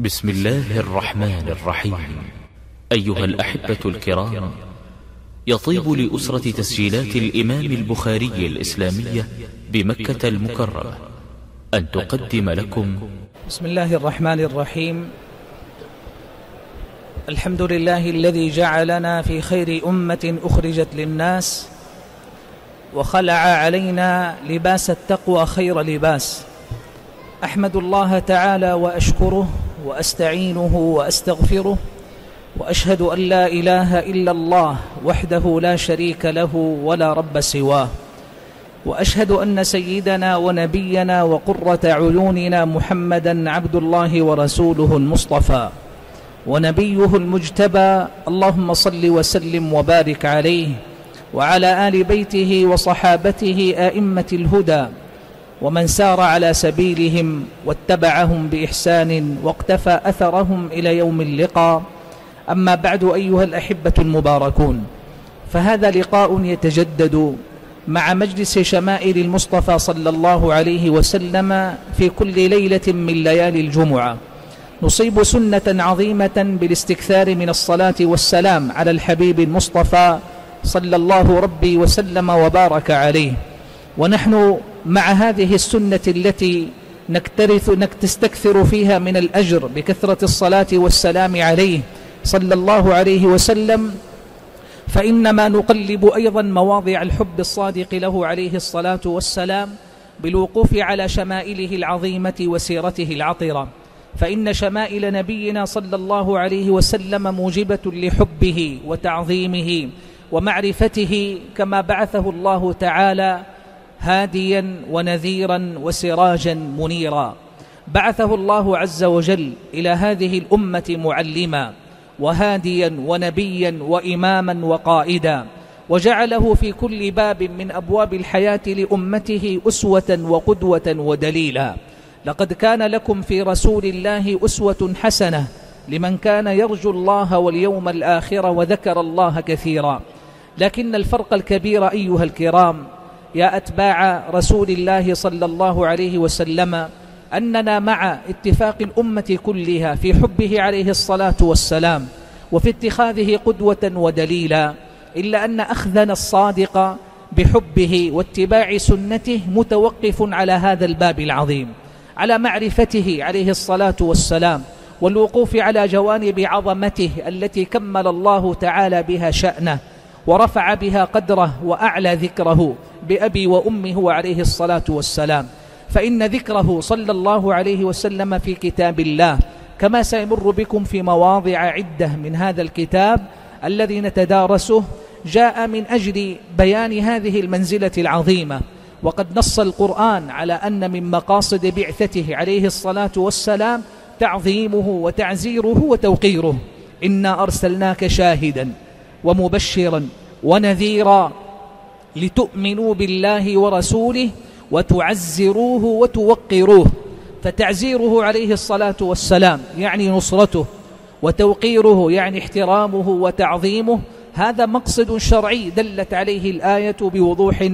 بسم الله الرحمن الرحيم. أيها الأحبة الكرام يطيب لأسرة تسجيلات الإمام البخاري الإسلامية بمكة المكرمة أن تقدم لكم. بسم الله الرحمن الرحيم. الحمد لله الذي جعلنا في خير أمة أخرجت للناس وخلع علينا لباس التقوى خير لباس. أحمد الله تعالى وأشكره وأستعينه وأستغفره وأشهد أن لا إله إلا الله وحده لا شريك له ولا رب سواه وأشهد أن سيدنا ونبينا وقرة عيوننا محمدا عبد الله ورسوله المصطفى ونبيه المجتبى اللهم صل وسلم وبارك عليه وعلى آل بيته وصحابته آئمة الهدى ومن سار على سبيلهم واتبعهم بإحسان واقتفى أثرهم إلى يوم اللقاء. أما بعد أيها الأحبة المباركون فهذا لقاء يتجدد مع مجلس شمائل المصطفى صلى الله عليه وسلم في كل ليلة من ليالي الجمعة. نصيب سنة عظيمة بالاستكثار من الصلاة والسلام على الحبيب المصطفى صلى الله ربي وسلم وبارك عليه. ونحن مع هذه السنة التي نكترث نستكثر فيها من الأجر بكثرة الصلاة والسلام عليه صلى الله عليه وسلم فإنما نقلب أيضا مواضع الحب الصادق له عليه الصلاة والسلام بالوقوف على شمائله العظيمة وسيرته العطرة. فإن شمائل نبينا صلى الله عليه وسلم موجبة لحبه وتعظيمه ومعرفته كما بعثه الله تعالى هاديا ونذيرا وسراجا منيرا. بعثه الله عز وجل إلى هذه الأمة معلما وهاديا ونبيا وإماما وقائدا. وجعله في كل باب من أبواب الحياة لأمته أسوة وقدوة ودليلا. لقد كان لكم في رسول الله أسوة حسنة لمن كان يرجو الله واليوم الآخر وذكر الله كثيرا. لكن الفرق الكبير أيها الكرام يا أتباع رسول الله صلى الله عليه وسلم أننا مع اتفاق الأمة كلها في حبه عليه الصلاة والسلام وفي اتخاذه قدوة ودليلا إلا أن أخذنا الصادق بحبه واتباع سنته متوقف على هذا الباب العظيم على معرفته عليه الصلاة والسلام والوقوف على جوانب عظمته التي كمل الله تعالى بها شأنه. ورفع بها قدره وأعلى ذكره بأبي وأمه عليه الصلاة والسلام. فإن ذكره صلى الله عليه وسلم في كتاب الله كما سيمر بكم في مواضع عدة من هذا الكتاب الذي نتدارسه جاء من أجل بيان هذه المنزلة العظيمة. وقد نص القرآن على أن من مقاصد بعثته عليه الصلاة والسلام تعظيمه وتعزيره وتوقيره. إنا أرسلناك شاهدا. ومبشرا ونذيرا لتؤمنوا بالله ورسوله وتعزروه وتوقروه. فتعزيره عليه الصلاة والسلام يعني نصرته وتوقيره يعني احترامه وتعظيمه. هذا مقصد شرعي دلت عليه الآية بوضوح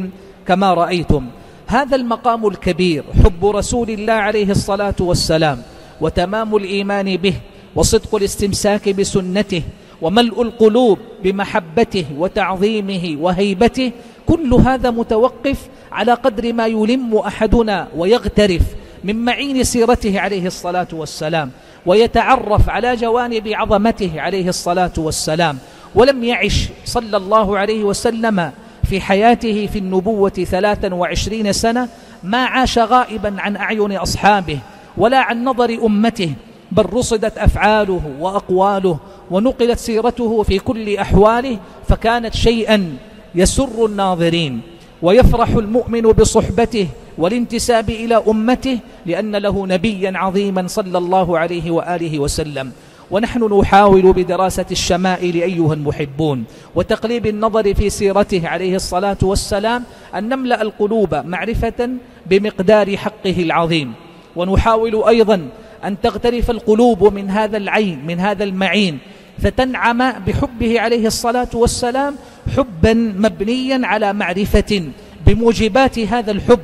كما رأيتم. هذا المقام الكبير حب رسول الله عليه الصلاة والسلام وتمام الإيمان به وصدق الاستمساك بسنته وملء القلوب بمحبته وتعظيمه وهيبته كل هذا متوقف على قدر ما يلم أحدنا ويغترف من معين سيرته عليه الصلاة والسلام ويتعرف على جوانب عظمته عليه الصلاة والسلام. ولم يعش صلى الله عليه وسلم في حياته في النبوة ثلاثا وعشرين سنة ما عاش غائبا عن أعين أصحابه ولا عن نظر أمته بل رصدت أفعاله وأقواله ونقلت سيرته في كل أحواله فكانت شيئا يسر الناظرين. ويفرح المؤمن بصحبته والانتساب إلى أمته لأن له نبيا عظيما صلى الله عليه وآله وسلم. ونحن نحاول بدراسة الشمائل أيها المحبون وتقليب النظر في سيرته عليه الصلاة والسلام أن نملأ القلوب معرفة بمقدار حقه العظيم. ونحاول أيضا أن تغترف القلوب من هذا العين من هذا المعين. فتنعم بحبه عليه الصلاة والسلام حبا مبنيا على معرفة بموجبات هذا الحب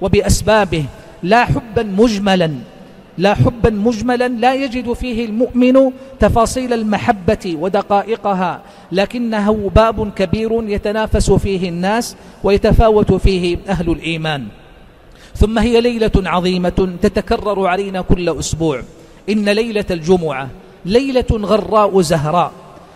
وبأسبابه. لا حبا مجملا لا حبا مجملا لا يجد فيه المؤمن تفاصيل المحبة ودقائقها لكنه باب كبير يتنافس فيه الناس ويتفاوت فيه أهل الإيمان. ثم هي ليلة عظيمة تتكرر علينا كل أسبوع. إن ليلة الجمعة ليلة غراء زهراء.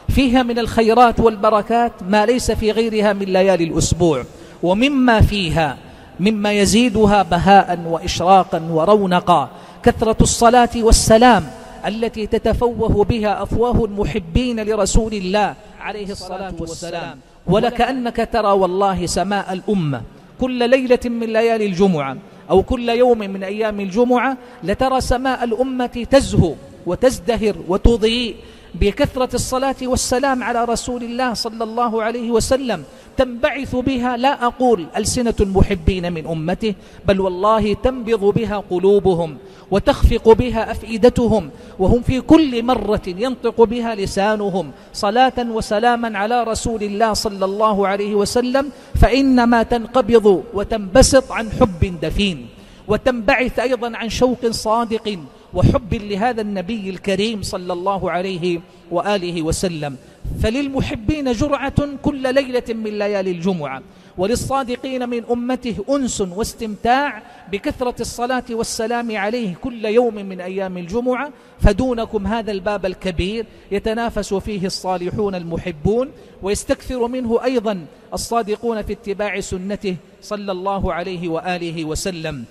فيها من الخيرات والبركات ما ليس في غيرها من ليالي الأسبوع. ومما فيها مما يزيدها بهاء وإشراقا ورونقا كثرة الصلاة والسلام التي تتفوه بها أفواه المحبين لرسول الله عليه الصلاة والسلام. ولكأنك ترى والله سماء الأمة. كل ليلة من ليالي الجمعة أو كل يوم من أيام الجمعة لترى سماء الأمة تزهو وتزدهر وتضيء. بكثرة الصلاة والسلام على رسول الله صلى الله عليه وسلم تنبعث بها لا أقول ألسنة المحبين من أمته بل والله تنبض بها قلوبهم وتخفق بها أفئدتهم وهم في كل مرة ينطق بها لسانهم صلاة وسلاما على رسول الله صلى الله عليه وسلم فإنما تنقبض وتنبسط عن حب دفين وتنبعث أيضا عن شوق صادق وحب لهذا النبي الكريم صلى الله عليه وآله وسلم. فللمحبين جرعة كل ليلة من ليالي الجمعة وللصادقين من أمته أنس واستمتاع بكثرة الصلاة والسلام عليه كل يوم من أيام الجمعة. فدونكم هذا الباب الكبير يتنافس فيه الصالحون المحبون ويستكثر منه أيضا الصادقون في اتباع سنته صلى الله عليه وآله وسلم.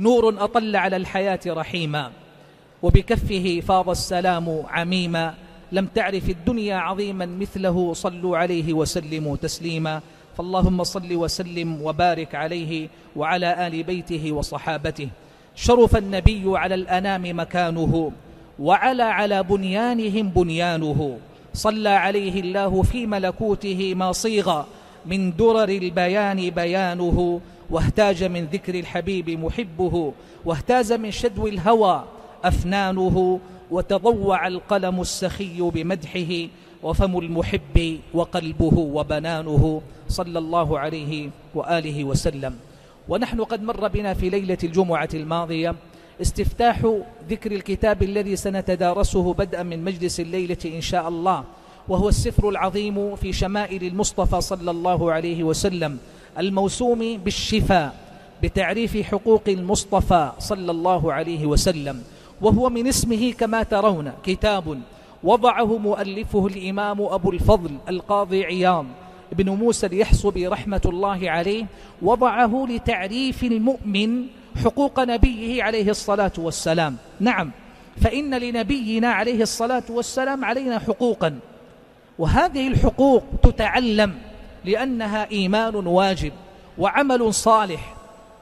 نور أطل على الحياة رحيما وبكفه فاض السلام عميما. لم تعرف الدنيا عظيما مثله صلوا عليه وسلموا تسليما. فاللهم صل وسلم وبارك عليه وعلى آل بيته وصحابته. شرف النبي على الأنام مكانه وعلى على بنيانهم بنيانه. صلى عليه الله في ملكوته ما صيغ من درر البيان بيانه. واهتاج من ذكر الحبيب محبه واهتاز من شدو الهوى أفنانه وتضوع القلم السخي بمدحه وفم المحب وقلبه وبنانه صلى الله عليه وآله وسلم. ونحن قد مر بنا في ليلة الجمعة الماضية استفتاح ذكر الكتاب الذي سنتدارسه بدءا من مجلس الليلة إن شاء الله وهو السفر العظيم في شمائل المصطفى صلى الله عليه وسلم. الموسوم بالشفاء بتعريف حقوق المصطفى صلى الله عليه وسلم وهو من اسمه كما ترون كتاب وضعه مؤلفه الإمام أبو الفضل القاضي عياض ابن موسى اليحصبي رحمة الله عليه وضعه لتعريف المؤمن حقوق نبيه عليه الصلاة والسلام. نعم فإن لنبينا عليه الصلاة والسلام علينا حقوقا وهذه الحقوق تتعلم لأنها إيمان واجب وعمل صالح.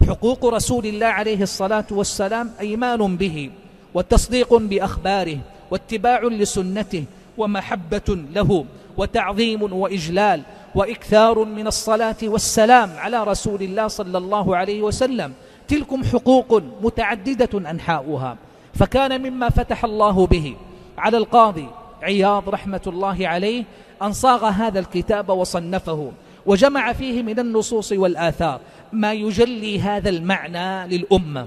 حقوق رسول الله عليه الصلاة والسلام إيمان به وتصديق بأخباره واتباع لسنته ومحبة له وتعظيم وإجلال وإكثار من الصلاة والسلام على رسول الله صلى الله عليه وسلم. تلكم حقوق متعددة أنحاؤها. فكان مما فتح الله به على القاضي عياض رحمة الله عليه أن صاغ هذا الكتاب وصنفه وجمع فيه من النصوص والآثار ما يجلي هذا المعنى للأمة.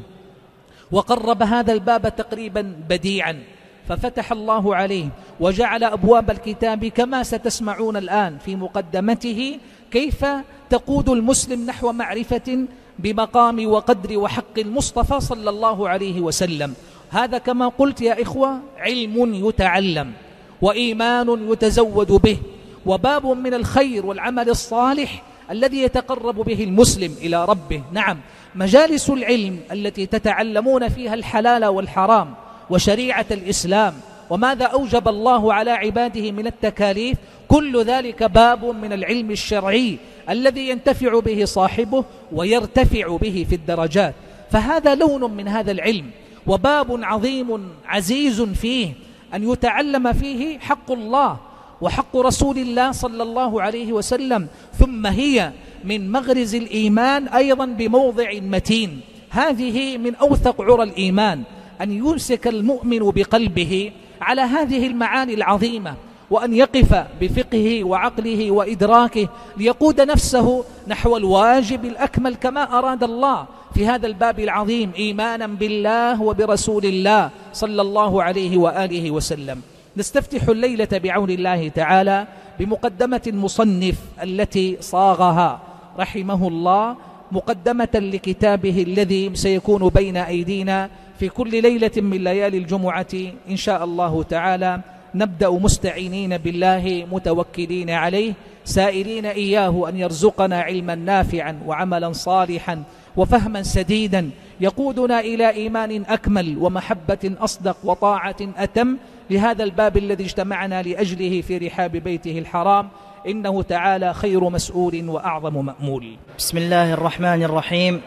وقرب هذا الباب تقريبا بديعا ففتح الله عليه وجعل أبواب الكتاب كما ستسمعون الآن في مقدمته كيف تقود المسلم نحو معرفة بمقام وقدر وحق المصطفى صلى الله عليه وسلم. هذا كما قلت يا إخوة علم يتعلم. وإيمان يتزود به. وباب من الخير والعمل الصالح الذي يتقرب به المسلم إلى ربه. نعم مجالس العلم التي تتعلمون فيها الحلال والحرام وشريعة الإسلام. وماذا أوجب الله على عباده من التكاليف؟ كل ذلك باب من العلم الشرعي الذي ينتفع به صاحبه ويرتفع به في الدرجات. فهذا لون من هذا العلم. وباب عظيم عزيز فيه. أن يتعلم فيه حق الله وحق رسول الله صلى الله عليه وسلم ثم هي من مغرز الإيمان أيضا بموضع متين. هذه من أوثق عرى الإيمان أن يمسك المؤمن بقلبه على هذه المعاني العظيمة وأن يقف بفقهه وعقله وإدراكه ليقود نفسه نحو الواجب الأكمل كما أراد الله. في هذا الباب العظيم إيمانا بالله وبرسول الله صلى الله عليه وآله وسلم. نستفتح الليلة بعون الله تعالى بمقدمة المصنف التي صاغها رحمه الله مقدمة لكتابه الذي سيكون بين أيدينا في كل ليلة من ليالي الجمعة إن شاء الله تعالى. نبدأ مستعينين بالله متوكلين عليه سائلين إياه أن يرزقنا علما نافعا وعملا صالحا وفهما سديدا يقودنا إلى إيمان أكمل ومحبة أصدق وطاعة أتم لهذا الباب الذي اجتمعنا لأجله في رحاب بيته الحرام. إنه تعالى خير مسؤول وأعظم مأمول. بسم الله الرحمن الرحيم.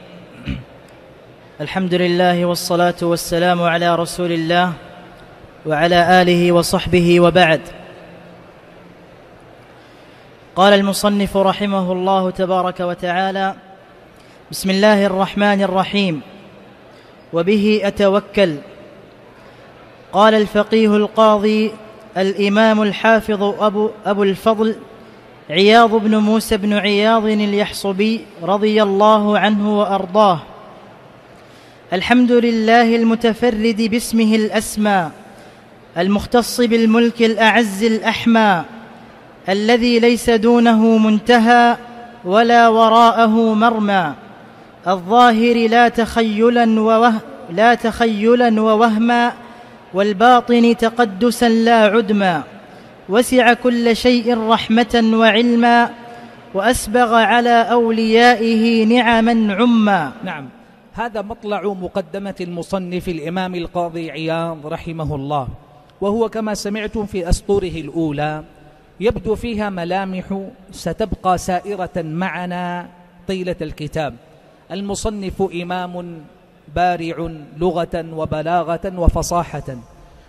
الحمد لله والصلاة والسلام على رسول الله وعلى آله وصحبه وبعد. قال المصنف رحمه الله تبارك وتعالى بسم الله الرحمن الرحيم. وبه أتوكل. قال الفقيه القاضي الإمام الحافظ أبو, أبو الفضل عياض بن موسى بن عياض اليحصبي رضي الله عنه وأرضاه. الحمد لله المتفرد باسمه الأسمى المختص بالملك الأعز الأحمى الذي ليس دونه منتهى ولا وراءه مرمى. الظاهر لا تخيلا ووه لا تخيلا ووهما والباطن تقدسا لا عدما. وسع كل شيء رحمة وعلما وأسبغ على أوليائه نعما عما. نعم. هذا مطلع مقدمة المصنف الإمام القاضي عياض رحمه الله. وهو كما سمعتم في أسطوره الأولى يبدو فيها ملامح ستبقى سائرة معنا طيلة الكتاب. المصنف إمام بارع لغة وبلاغة وفصاحة.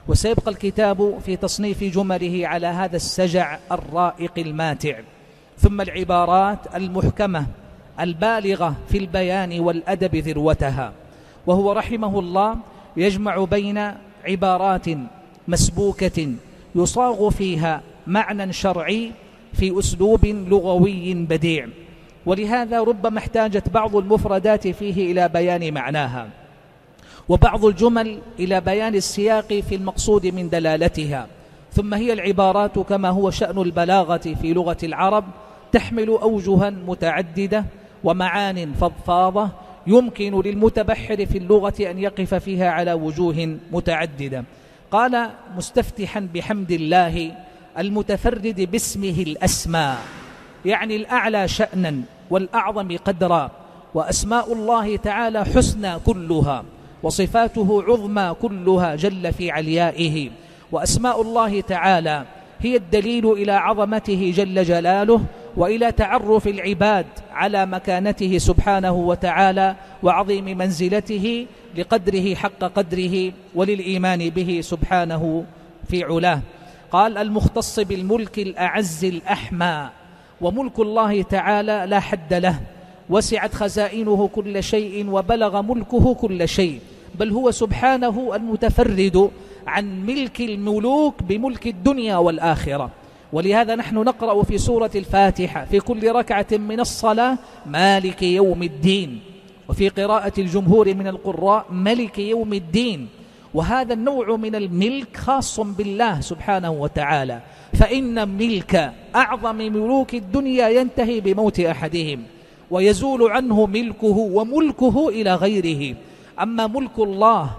وسيبقى الكتاب في تصنيف جمله على هذا السجع الرائق الماتع. ثم العبارات المحكمة البالغة في البيان والأدب ذروتها. وهو رحمه الله يجمع بين عبارات مسبوكة يصاغ فيها معنى شرعي في أسلوب لغوي بديع. ولهذا ربما احتاجت بعض المفردات فيه إلى بيان معناها وبعض الجمل إلى بيان السياق في المقصود من دلالتها ثم هي العبارات كما هو شأن البلاغة في لغة العرب تحمل أوجها متعددة ومعان فضفاضة يمكن للمتبحر في اللغة أن يقف فيها على وجوه متعددة. قال مستفتحا بحمد الله المتفرد باسمه الأسمى يعني الأعلى شأنا والأعظم قدرا وأسماء الله تعالى حسنى كلها وصفاته عظمى كلها جل في عليائه وأسماء الله تعالى هي الدليل إلى عظمته جل جلاله وإلى تعرف العباد على مكانته سبحانه وتعالى وعظيم منزلته لقدره حق قدره وللإيمان به سبحانه في علاه. قال المختص بالملك الأعز الأحمى وملك الله تعالى لا حد له. وسعت خزائنه كل شيء وبلغ ملكه كل شيء. بل هو سبحانه المتفرد عن ملك الملوك بملك الدنيا والآخرة. ولهذا نحن نقرأ في سورة الفاتحة في كل ركعة من الصلاة مالك يوم الدين. وفي قراءة الجمهور من القراء ملك يوم الدين. وهذا النوع من الملك خاص بالله سبحانه وتعالى. فإن ملك أعظم ملوك الدنيا ينتهي بموت أحدهم ويزول عنه ملكه وملكه إلى غيره. أما ملك الله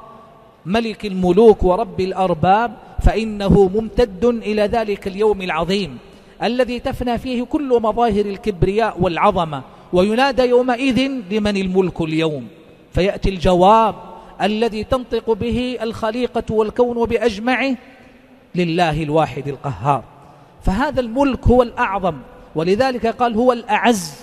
ملك الملوك ورب الأرباب فإنه ممتد إلى ذلك اليوم العظيم الذي تفنى فيه كل مظاهر الكبرياء والعظمة وينادى يومئذ لمن الملك اليوم. فيأتي الجواب الذي تنطق به الخليقة والكون بأجمعه لله الواحد القهار. فهذا الملك هو الأعظم ولذلك قال هو الأعز.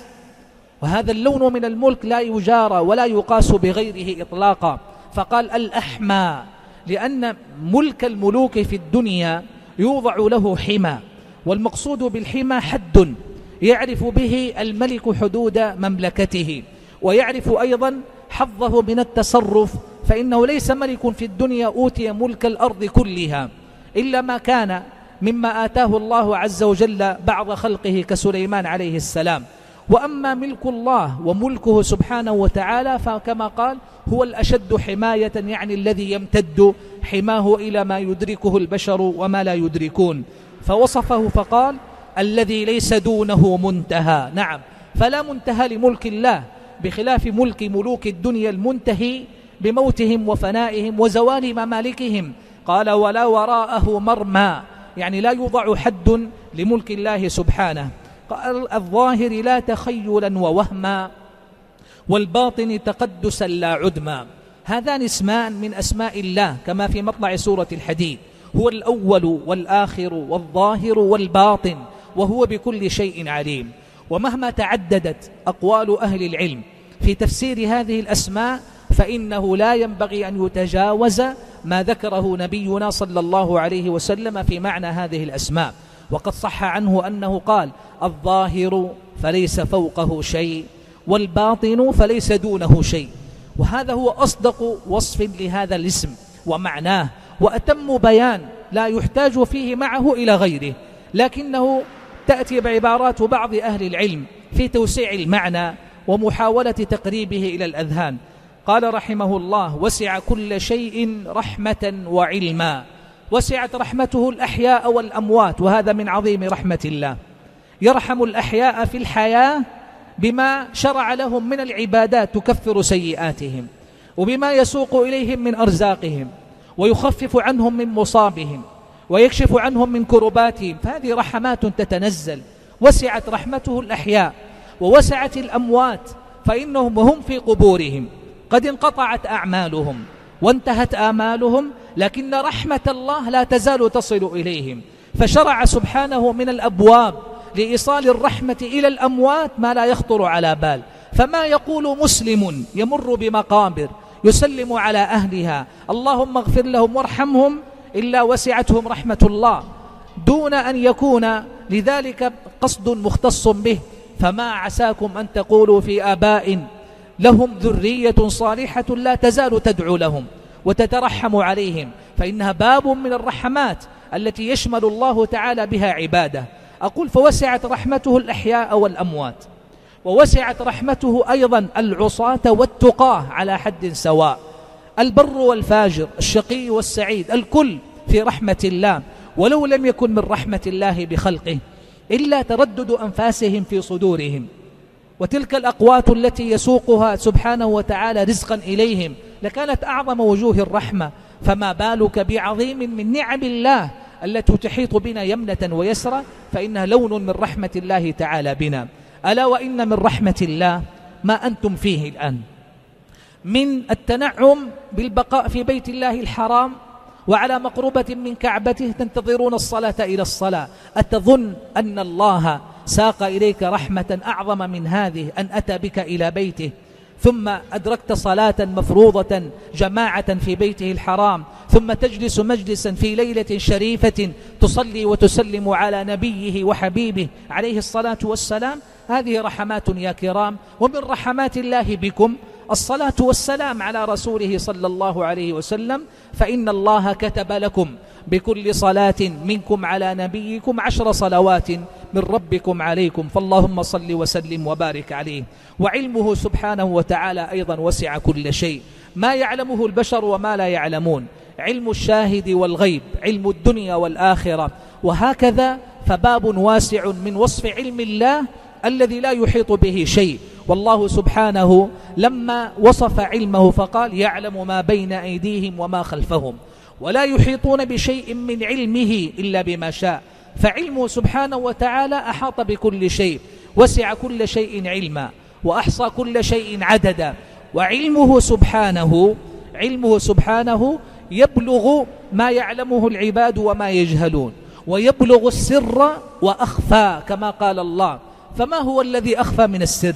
وهذا اللون من الملك لا يجارى ولا يقاس بغيره إطلاقا. فقال الأحمى لأن ملك الملوك في الدنيا يوضع له حمى والمقصود بالحمى حد يعرف به الملك حدود مملكته ويعرف أيضا حظه من التصرف فإنه ليس ملك في الدنيا أوتي ملك الأرض كلها. إلا ما كان مما آتاه الله عز وجل بعض خلقه كسليمان عليه السلام. وأما ملك الله وملكه سبحانه وتعالى فكما قال هو الأشد حماية يعني الذي يمتد حماه إلى ما يدركه البشر وما لا يدركون. فوصفه فقال الذي ليس دونه منتهى. نعم. فلا منتهى لملك الله بخلاف ملك ملوك الدنيا المنتهي بموتهم وفنائهم وزوال ممالكهم. قال ولا وراءه مرمى يعني لا يوضع حد لملك الله سبحانه. قال الظاهر لا تخيلا ووهما والباطن تقدسا لا عدما. هذان اسمان من أسماء الله كما في مطلع سورة الحديد. هو الأول والآخر والظاهر والباطن وهو بكل شيء عليم. ومهما تعددت أقوال أهل العلم في تفسير هذه الأسماء فإنه لا ينبغي أن يتجاوز ما ذكره نبينا صلى الله عليه وسلم في معنى هذه الأسماء. وقد صح عنه أنه قال الظاهر فليس فوقه شيء والباطن فليس دونه شيء. وهذا هو أصدق وصف لهذا الاسم ومعناه. وأتم بيان لا يحتاج فيه معه إلى غيره لكنه تأتي بعبارات بعض أهل العلم في توسيع المعنى ومحاولة تقريبه إلى الأذهان. قال رحمه الله وسع كل شيء رحمة وعلما. وسعت رحمته الأحياء والأموات وهذا من عظيم رحمة الله. يرحم الأحياء في الحياة بما شرع لهم من العبادات تكفر سيئاتهم وبما يسوق إليهم من أرزاقهم ويخفف عنهم من مصابهم ويكشف عنهم من كرباتهم. فهذه رحمات تتنزل. وسعت رحمته الأحياء ووسعت الأموات فإنهم وهم في قبورهم. قد انقطعت أعمالهم وانتهت آمالهم لكن رحمة الله لا تزال تصل إليهم. فشرع سبحانه من الأبواب لإيصال الرحمة إلى الأموات ما لا يخطر على بال. فما يقول مسلم يمر بمقابر يسلم على أهلها؟ اللهم اغفر لهم وارحمهم إلا وسعتهم رحمة الله. دون أن يكون لذلك قصد مختص به. فما عساكم أن تقولوا في آباء لهم ذرية صالحة لا تزال تدعو لهم وتترحم عليهم فإنها باب من الرحمات التي يشمل الله تعالى بها عباده. أقول فوسعت رحمته الأحياء والأموات ووسعت رحمته أيضا العصاة والتقاه على حد سواء. البر والفاجر الشقي والسعيد الكل في رحمة الله. ولو لم يكن من رحمة الله بخلقه إلا تردد أنفاسهم في صدورهم. وتلك الأقوات التي يسوقها سبحانه وتعالى رزقا إليهم لكانت أعظم وجوه الرحمة. فما بالك بعظيم من نعم الله التي تحيط بنا يمنة ويسرا فإنها لون من رحمة الله تعالى بنا. ألا وإن من رحمة الله ما أنتم فيه الآن؟ من التنعم بالبقاء في بيت الله الحرام وعلى مقربة من كعبته تنتظرون الصلاة إلى الصلاة. أتظن أن الله ساق إليك رحمة أعظم من هذه أن أتى بك إلى بيته. ثم أدركت صلاة مفروضة جماعة في بيته الحرام. ثم تجلس مجلسا في ليلة شريفة تصلي وتسلم على نبيه وحبيبه عليه الصلاة والسلام. هذه رحمات يا كرام ومن رحمات الله بكم الصلاة والسلام على رسوله صلى الله عليه وسلم. فإن الله كتب لكم بكل صلاة منكم على نبيكم عشر صلوات من ربكم عليكم فاللهم صل وسلم وبارك عليه. وعلمه سبحانه وتعالى أيضا وسع كل شيء. ما يعلمه البشر وما لا يعلمون. علم الشاهد والغيب علم الدنيا والآخرة. وهكذا فباب واسع من وصف علم الله الذي لا يحيط به شيء. والله سبحانه لما وصف علمه فقال يعلم ما بين أيديهم وما خلفهم. ولا يحيطون بشيء من علمه إلا بما شاء. فعلمه سبحانه وتعالى أحاط بكل شيء وسع كل شيء علما وأحصى كل شيء عددا. وعلمه سبحانه علمه سبحانه يبلغ ما يعلمه العباد وما يجهلون ويبلغ السر وأخفى كما قال الله. فما هو الذي أخفى من السر؟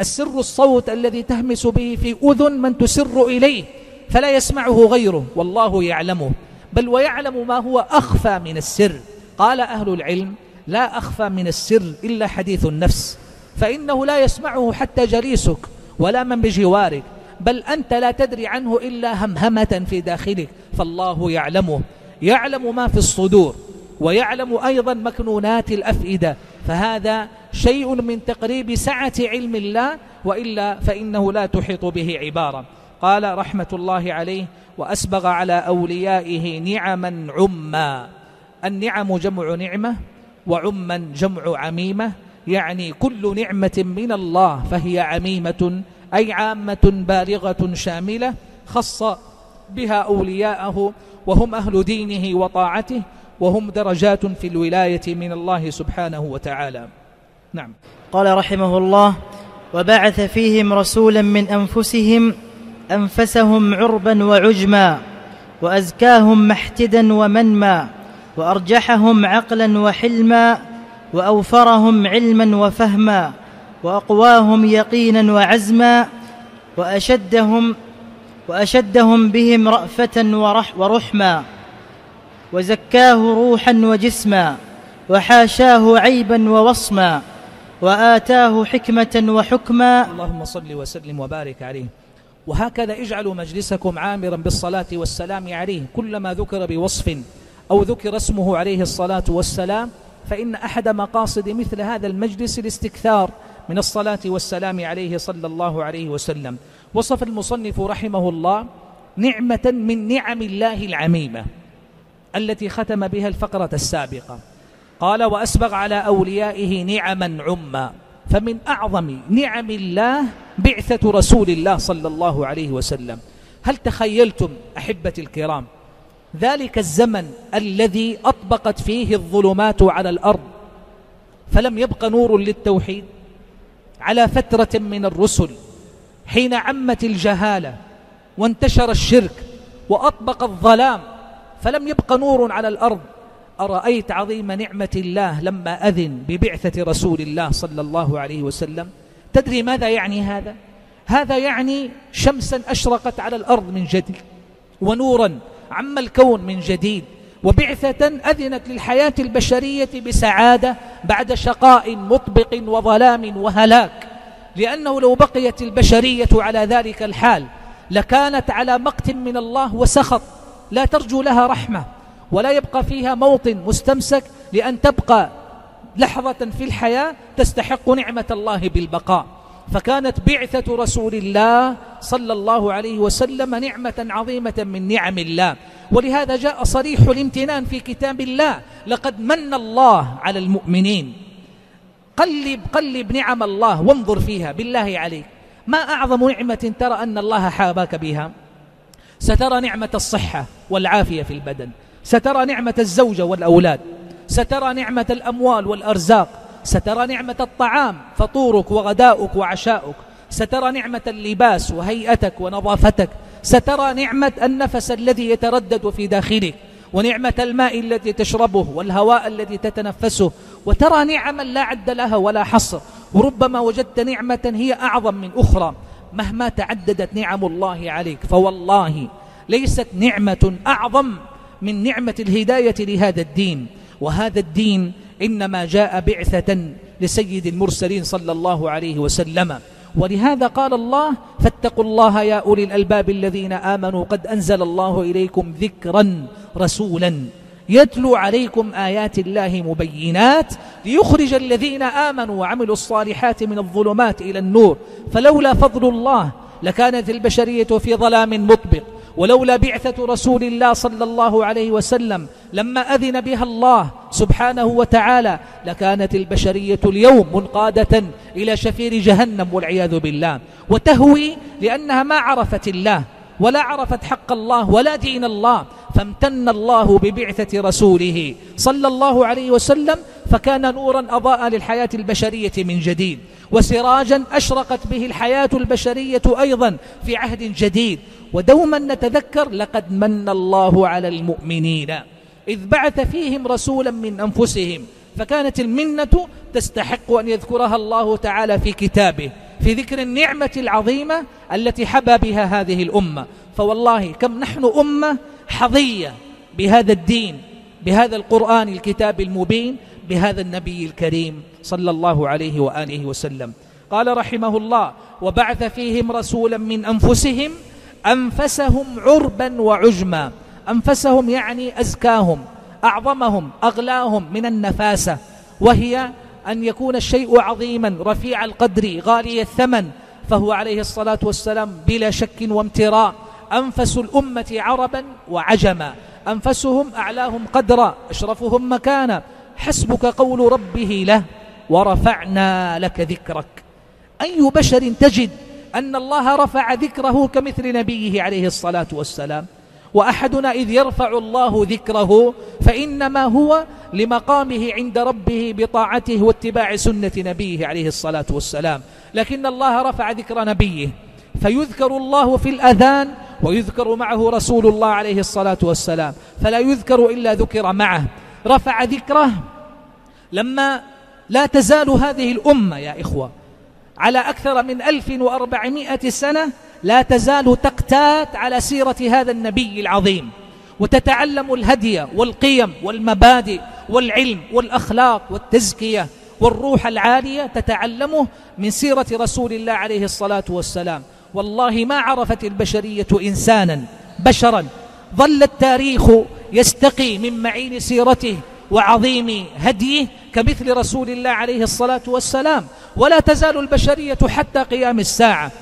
السر الصوت الذي تهمس به في أذن من تسر إليه. فلا يسمعه غيره والله يعلمه. بل ويعلم ما هو أخفى من السر. قال أهل العلم لا أخفى من السر إلا حديث النفس. فإنه لا يسمعه حتى جليسك ولا من بجوارك. بل أنت لا تدري عنه إلا همهمة في داخلك. فالله يعلمه. يعلم ما في الصدور. ويعلم أيضا مكنونات الأفئدة. فهذا شيء من تقريب سعة علم الله وإلا فإنه لا تحيط به عبارة. قال رحمة الله عليه وأسبغ على أوليائه نعما عما. النعم جمع نعمة وعما جمع عميمة. يعني كل نعمة من الله فهي عميمة أي عامة بالغة شاملة خص بها أولياءه وهم أهل دينه وطاعته وهم درجات في الولاية من الله سبحانه وتعالى. نعم. قال رحمه الله وبعث فيهم رسولا من أنفسهم أنفسهم عربا وعجما وأزكاهم محتدا ومنما وأرجحهم عقلا وحلما وأوفرهم علما وفهما وأقواهم يقينا وعزما وأشدهم وأشدهم بهم رأفة ورح ورحما وزكاه روحا وجسما وحاشاه عيبا ووصما وآتاه حكمة وحكما. اللهم صل وسلم وبارك عليه. وهكذا اجعلوا مجلسكم عامرا بالصلاة والسلام عليه كلما ذكر بوصف أو ذكر اسمه عليه الصلاة والسلام فإن أحد مقاصد مثل هذا المجلس الاستكثار من الصلاة والسلام عليه صلى الله عليه وسلم. وصف المصنف رحمه الله نعمة من نعم الله العميمة التي ختم بها الفقرة السابقة. قال وأسبغ على أوليائه نعما عما فمن أعظم نعم الله بعثة رسول الله صلى الله عليه وسلم. هل تخيلتم أحبتي الكرام؟ ذلك الزمن الذي أطبقت فيه الظلمات على الأرض. فلم يبق نور للتوحيد. على فترة من الرسل حين عمت الجهالة وانتشر الشرك وأطبق الظلام فلم يبق نور على الأرض. أرأيت عظيم نعمة الله لما أذن ببعثة رسول الله صلى الله عليه وسلم؟ تدري ماذا يعني هذا؟ هذا يعني شمسا أشرقت على الأرض من جديد ونورا عم الكون من جديد وبعثة أذنت للحياة البشرية بسعادة بعد شقاء مطبق وظلام وهلاك لأنه لو بقيت البشرية على ذلك الحال لكانت على مقت من الله وسخط لا ترجو لها رحمة ولا يبقى فيها موطن مستمسك لأن تبقى لحظة في الحياة تستحق نعمة الله بالبقاء. فكانت بعثة رسول الله صلى الله عليه وسلم نعمة عظيمة من نعم الله. ولهذا جاء صريح الامتنان في كتاب الله. لقد من الله على المؤمنين. قلب قلب نعم الله وانظر فيها. بالله عليك. ما أعظم نعمة ترى أن الله حاباك بها؟ سترى نعمة الصحة والعافية في البدن. سترى نعمة الزوجة والأولاد. سترى نعمة الأموال والأرزاق سترى نعمة الطعام فطورك وغداؤك وعشاؤك سترى نعمة اللباس وهيئتك ونظافتك سترى نعمة النفس الذي يتردد في داخلك ونعمة الماء الذي تشربه والهواء الذي تتنفسه وترى نعما لا عد لها ولا حصر وربما وجدت نعمة هي أعظم من أخرى مهما تعددت نعم الله عليك فوالله ليست نعمة أعظم من نعمة الهداية لهذا الدين. وهذا الدين إنما جاء بعثة لسيد المرسلين صلى الله عليه وسلم. ولهذا قال الله فاتقوا الله يا أولي الألباب الذين آمنوا قد أنزل الله إليكم ذكرا رسولا يتلو عليكم آيات الله مبينات ليخرج الذين آمنوا وعملوا الصالحات من الظلمات إلى النور. فلولا فضل الله لكانت البشرية في ظلام مطبق. ولولا بعثة رسول الله صلى الله عليه وسلم لما أذن بها الله سبحانه وتعالى لكانت البشرية اليوم منقادة إلى شفير جهنم والعياذ بالله. وتهوي لأنها ما عرفت الله ولا عرفت حق الله ولا دين الله. فامتن الله ببعثة رسوله صلى الله عليه وسلم فكان نورا أضاء للحياة البشرية من جديد. وسراجا أشرقت به الحياة البشرية أيضا في عهد جديد. ودوما نتذكر لقد من الله على المؤمنين. إذ بعث فيهم رسولا من أنفسهم فكانت المنة تستحق أن يذكرها الله تعالى في كتابه في ذكر النعمة العظيمة التي حبى بها هذه الأمة. فوالله كم نحن أمة حظية بهذا الدين بهذا القرآن الكتاب المبين بهذا النبي الكريم صلى الله عليه وآله وسلم. قال رحمه الله وبعث فيهم رسولا من أنفسهم أنفسهم عربا وعجما. أنفسهم يعني أزكاهم أعظمهم أغلاهم من النفاسة. وهي أن يكون الشيء عظيما رفيع القدر غالي الثمن. فهو عليه الصلاة والسلام بلا شك وامتراء. أنفس الأمة عربا وعجما. أنفسهم أعلاهم قدرا أشرفهم مكانا. حسبك قول ربه له ورفعنا لك ذكرك. أي بشر تجد أن الله رفع ذكره كمثل نبيه عليه الصلاة والسلام. وأحدنا إذ يرفع الله ذكره فإنما هو لمقامه عند ربه بطاعته واتباع سنة نبيه عليه الصلاة والسلام. لكن الله رفع ذكر نبيه فيذكر الله في الأذان ويذكر معه رسول الله عليه الصلاة والسلام. فلا يذكر إلا ذكر معه. رفع ذكره لما لا تزال هذه الأمة يا إخوة على أكثر من ألف وأربعمائة سنة لا تزال تقتات على سيرة هذا النبي العظيم. وتتعلم الهدي والقيم والمبادئ والعلم والأخلاق والتزكية والروح العالية تتعلمه من سيرة رسول الله عليه الصلاة والسلام. والله ما عرفت البشرية إنسانا بشرا. ظل التاريخ يستقي من معين سيرته وعظيم هديه كمثل رسول الله عليه الصلاة والسلام. ولا تزال البشرية حتى قيام الساعة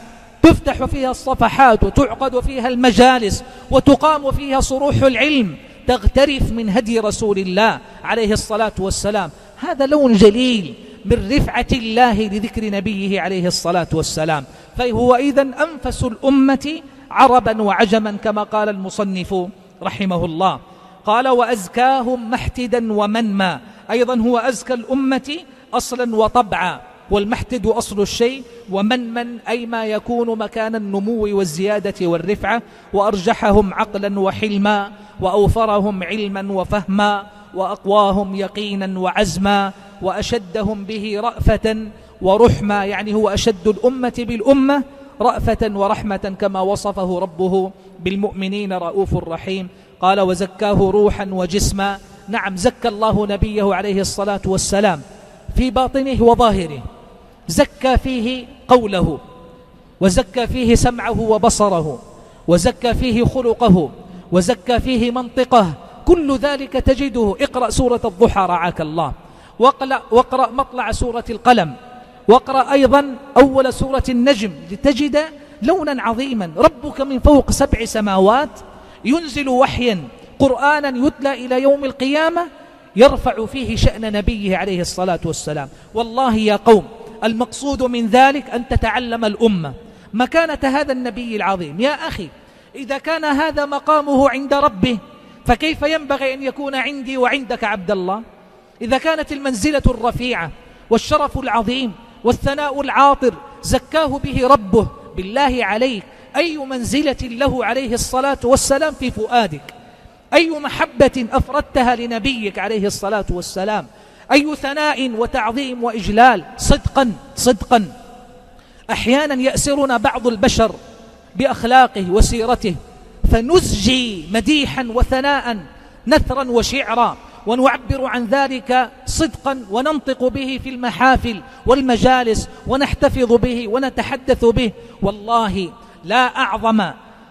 تفتح فيها الصفحات وتعقد فيها المجالس وتقام فيها صروح العلم تغترف من هدي رسول الله عليه الصلاة والسلام. هذا لون جليل من رفعة الله لذكر نبيه عليه الصلاة والسلام. فهو إذا أنفس الأمة عربا وعجما كما قال المصنف رحمه الله. قال وأزكاهم محتدا ومنما. أيضا هو أزكى الأمة أصلا وطبعا والمحتد أصل الشيء ومن من أي ما يكون مكان النمو والزيادة والرفعة وأرجحهم عقلا وحلما وأوفرهم علما وفهما وأقواهم يقينا وعزما وأشدهم به رأفة ورحمة. يعني هو أشد الأمة بالأمة رأفة ورحمة كما وصفه ربه بالمؤمنين رؤوف رحيم. قال وزكاه روحا وجسما. نعم زكى الله نبيه عليه الصلاة والسلام في باطنه وظاهره. زكى فيه قوله وزكى فيه سمعه وبصره وزكى فيه خلقه وزكى فيه منطقه. كل ذلك تجده. اقرأ سورة الضحى رعاك الله. واقرأ مطلع سورة القلم. واقرأ أيضا أول سورة النجم لتجد لونا عظيما. ربك من فوق سبع سماوات ينزل وحيا قرآنا يتلى إلى يوم القيامة يرفع فيه شأن نبيه عليه الصلاة والسلام. والله يا قوم المقصود من ذلك أن تتعلم الأمة. مكانة هذا النبي العظيم. يا أخي إذا كان هذا مقامه عند ربه فكيف ينبغي أن يكون عندي وعندك عبد الله؟ إذا كانت المنزلة الرفيعة والشرف العظيم والثناء العاطر زكاه به ربه. بالله عليك أي منزلة له عليه الصلاة والسلام في فؤادك؟ أي محبة أفردتها لنبيك عليه الصلاة والسلام؟ أي ثناء وتعظيم وإجلال؟ صدقا صدقا. أحيانا يأسرنا بعض البشر بأخلاقه وسيرته فنزجي مديحا وثناء نثرا وشعرا ونعبر عن ذلك صدقا وننطق به في المحافل والمجالس ونحتفظ به ونتحدث به. والله لا أعظم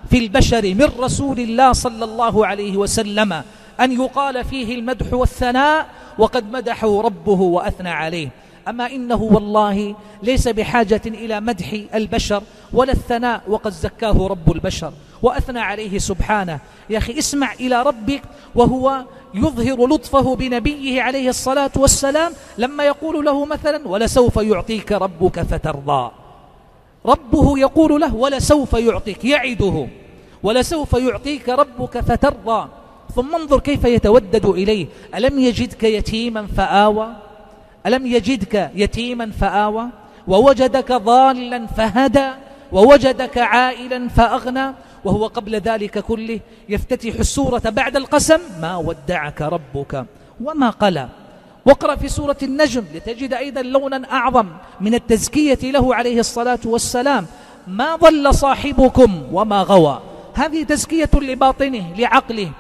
في البشر من رسول الله صلى الله عليه وسلم أن يقال فيه المدح والثناء وقد مدحه ربه وأثنى عليه. أما إنه والله ليس بحاجة إلى مدح البشر ولا الثناء وقد زكاه رب البشر وأثنى عليه سبحانه. يا أخي اسمع إلى ربك وهو يظهر لطفه بنبيه عليه الصلاة والسلام لما يقول له مثلا ولسوف يعطيك ربك فترضى ربه يقول له ولسوف يعطيك يعده. ولسوف يعطيك ربك فترضى. ثم انظر كيف يتودد إليه. ألم يجدك يتيما فآوى؟ ألم يجدك يتيما فآوى؟ ووجدك ضالا فهدى؟ ووجدك عائلا فأغنى؟ وهو قبل ذلك كله يفتتح السورة بعد القسم. ما ودعك ربك وما قلى. واقرأ في سورة النجم لتجد أيضا لونا أعظم من التزكية له عليه الصلاة والسلام. ما ضل صاحبكم وما غوى. هذه تزكية لباطنه لعقله.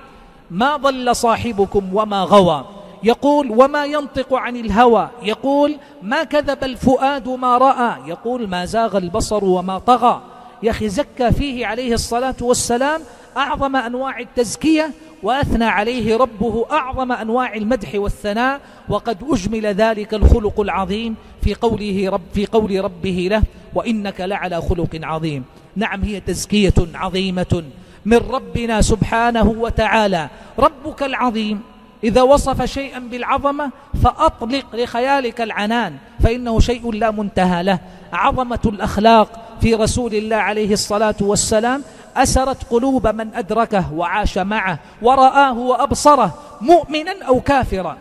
ما ضل صاحبكم وما غوى. يقول وما ينطق عن الهوى يقول ما كذب الفؤاد ما رأى يقول ما زاغ البصر وما طغى يا أخي زكى فيه عليه الصلاة والسلام أعظم أنواع التزكية وأثنى عليه ربه أعظم أنواع المدح والثناء وقد أجمل ذلك الخلق العظيم في قوله رب في قول ربه له وإنك لعلى خلق عظيم. نعم هي تزكية عظيمة من ربنا سبحانه وتعالى. ربك العظيم إذا وصف شيئا بالعظمة فأطلق لخيالك العنان فإنه شيء لا منتهى له. عظمة الأخلاق في رسول الله عليه الصلاة والسلام أسرت قلوب من أدركه وعاش معه ورآه وأبصره مؤمنا أو كافرا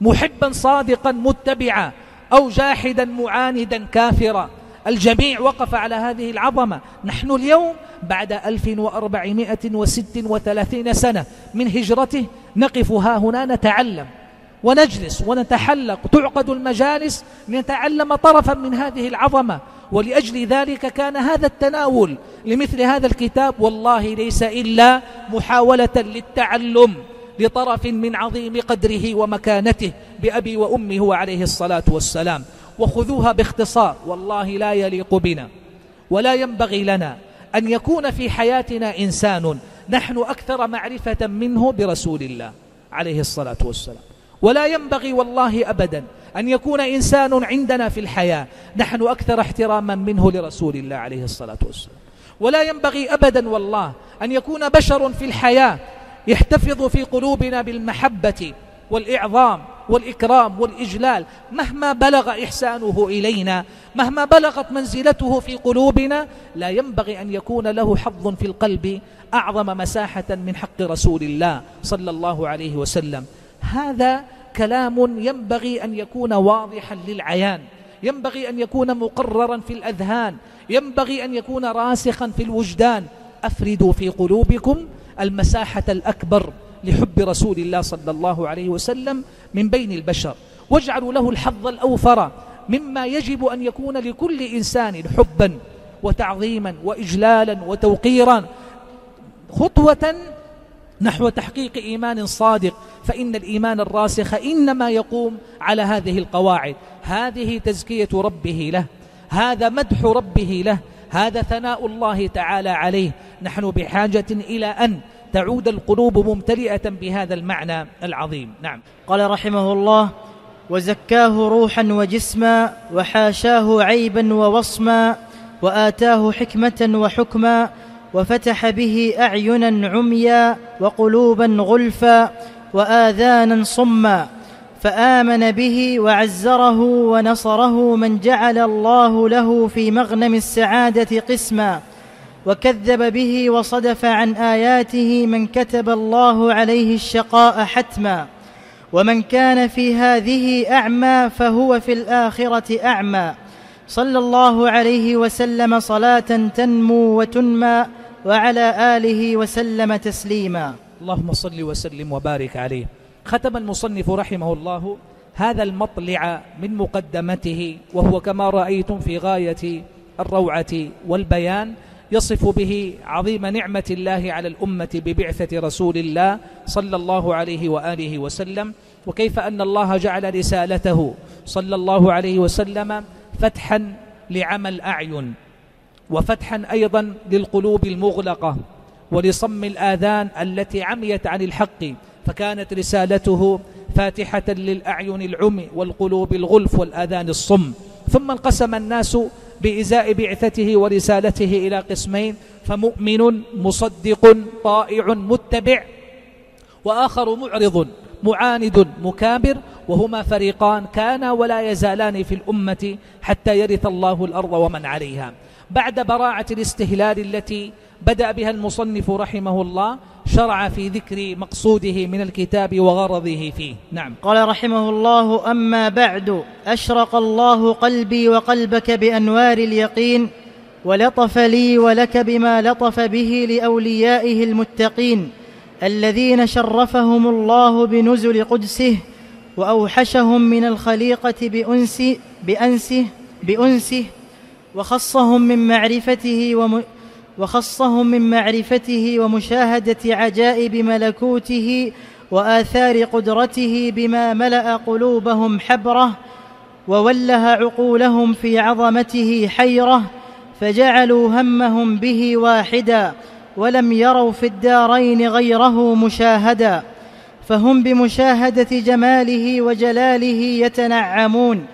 محبا صادقا متبعا أو جاحدا معاندا كافرا. الجميع وقف على هذه العظمة. نحن اليوم بعد 1436 سنة من هجرته نقف ها هنا نتعلم. ونجلس ونتحلق. تعقد المجالس لنتعلم طرفا من هذه العظمة. ولأجل ذلك كان هذا التناول لمثل هذا الكتاب والله ليس إلا محاولة للتعلم لطرف من عظيم قدره ومكانته بأبي وأمي هو عليه الصلاة والسلام. وخذوها باختصار. والله لا يليق بنا ولا ينبغي لنا أن يكون في حياتنا إنسان. نحن أكثر معرفة منه برسول الله عليه الصلاة والسلام. ولا ينبغي والله أبدا أن يكون إنسان عندنا في الحياة. نحن أكثر احتراما منه لرسول الله عليه الصلاة والسلام. ولا ينبغي أبدا والله أن يكون بشر في الحياة يحتفظ في قلوبنا بالمحبة والإعظام والإكرام والإجلال. مهما بلغ إحسانه إلينا مهما بلغت منزلته في قلوبنا لا ينبغي أن يكون له حظ في القلب أعظم مساحة من حق رسول الله صلى الله عليه وسلم. هذا كلام ينبغي أن يكون واضحا للعيان. ينبغي أن يكون مقررا في الأذهان. ينبغي أن يكون راسخا في الوجدان. أفردوا في قلوبكم المساحة الأكبر لحب رسول الله صلى الله عليه وسلم من بين البشر. واجعلوا له الحظ الأوفر مما يجب أن يكون لكل إنسان حبا وتعظيما وإجلالا وتوقيرا. خطوة نحو تحقيق إيمان صادق فإن الإيمان الراسخ إنما يقوم على هذه القواعد. هذه تزكية ربه له هذا مدح ربه له هذا ثناء الله تعالى عليه. نحن بحاجة إلى أن تعود القلوب ممتلئة بهذا المعنى العظيم. نعم. قال رحمه الله وزكاه روحا وجسما وحاشاه عيبا ووصما وآتاه حكمة وحكما وفتح به أعينا عميا وقلوبا غلفا وآذانا صما فآمن به وعزره ونصره من جعل الله له في مغنم السعادة قسما وكذب به وصدف عن آياته من كتب الله عليه الشقاء حتما ومن كان في هذه أعمى فهو في الآخرة أعمى صلى الله عليه وسلم صلاة تنمو وتنمى وعلى آله وسلم تسليما. اللهم صل وسلم وبارك عليه. ختم المصنف رحمه الله هذا المطلع من مقدمته وهو كما رأيتم في غاية الروعة والبيان يصف به عظيم نعمة الله على الأمة ببعثة رسول الله صلى الله عليه وآله وسلم وكيف أن الله جعل رسالته صلى الله عليه وسلم فتحا لعمى الأعين وفتحا أيضا للقلوب المغلقة ولصم الآذان التي عميت عن الحق فكانت رسالته فاتحة للأعين العمي والقلوب الغلف والآذان الصم. ثم انقسم الناس بإزاء بعثته ورسالته إلى قسمين فمؤمن مصدق طائع متبع وآخر معرض معاند مكابر وهما فريقان كانا ولا يزالان في الأمة حتى يرث الله الأرض ومن عليها. بعد براعة الاستهلال التي بدأ بها المصنف رحمه الله شرع في ذكر مقصوده من الكتاب وغرضه فيه. نعم. قال رحمه الله أما بعد أشرق الله قلبي وقلبك بأنوار اليقين ولطف لي ولك بما لطف به لأوليائه المتقين الذين شرفهم الله بنزل قدسه وأوحشهم من الخليقة بأنس بأنسه بأنسه وخصهم من معرفته وم وخصهم من معرفته ومشاهدة عجائب ملكوته وآثار قدرته بما ملأ قلوبهم حبرة ووله عقولهم في عظمته حيرة فجعلوا همهم به واحدا ولم يروا في الدارين غيره مشاهدا فهم بمشاهدة جماله وجلاله يتنعمون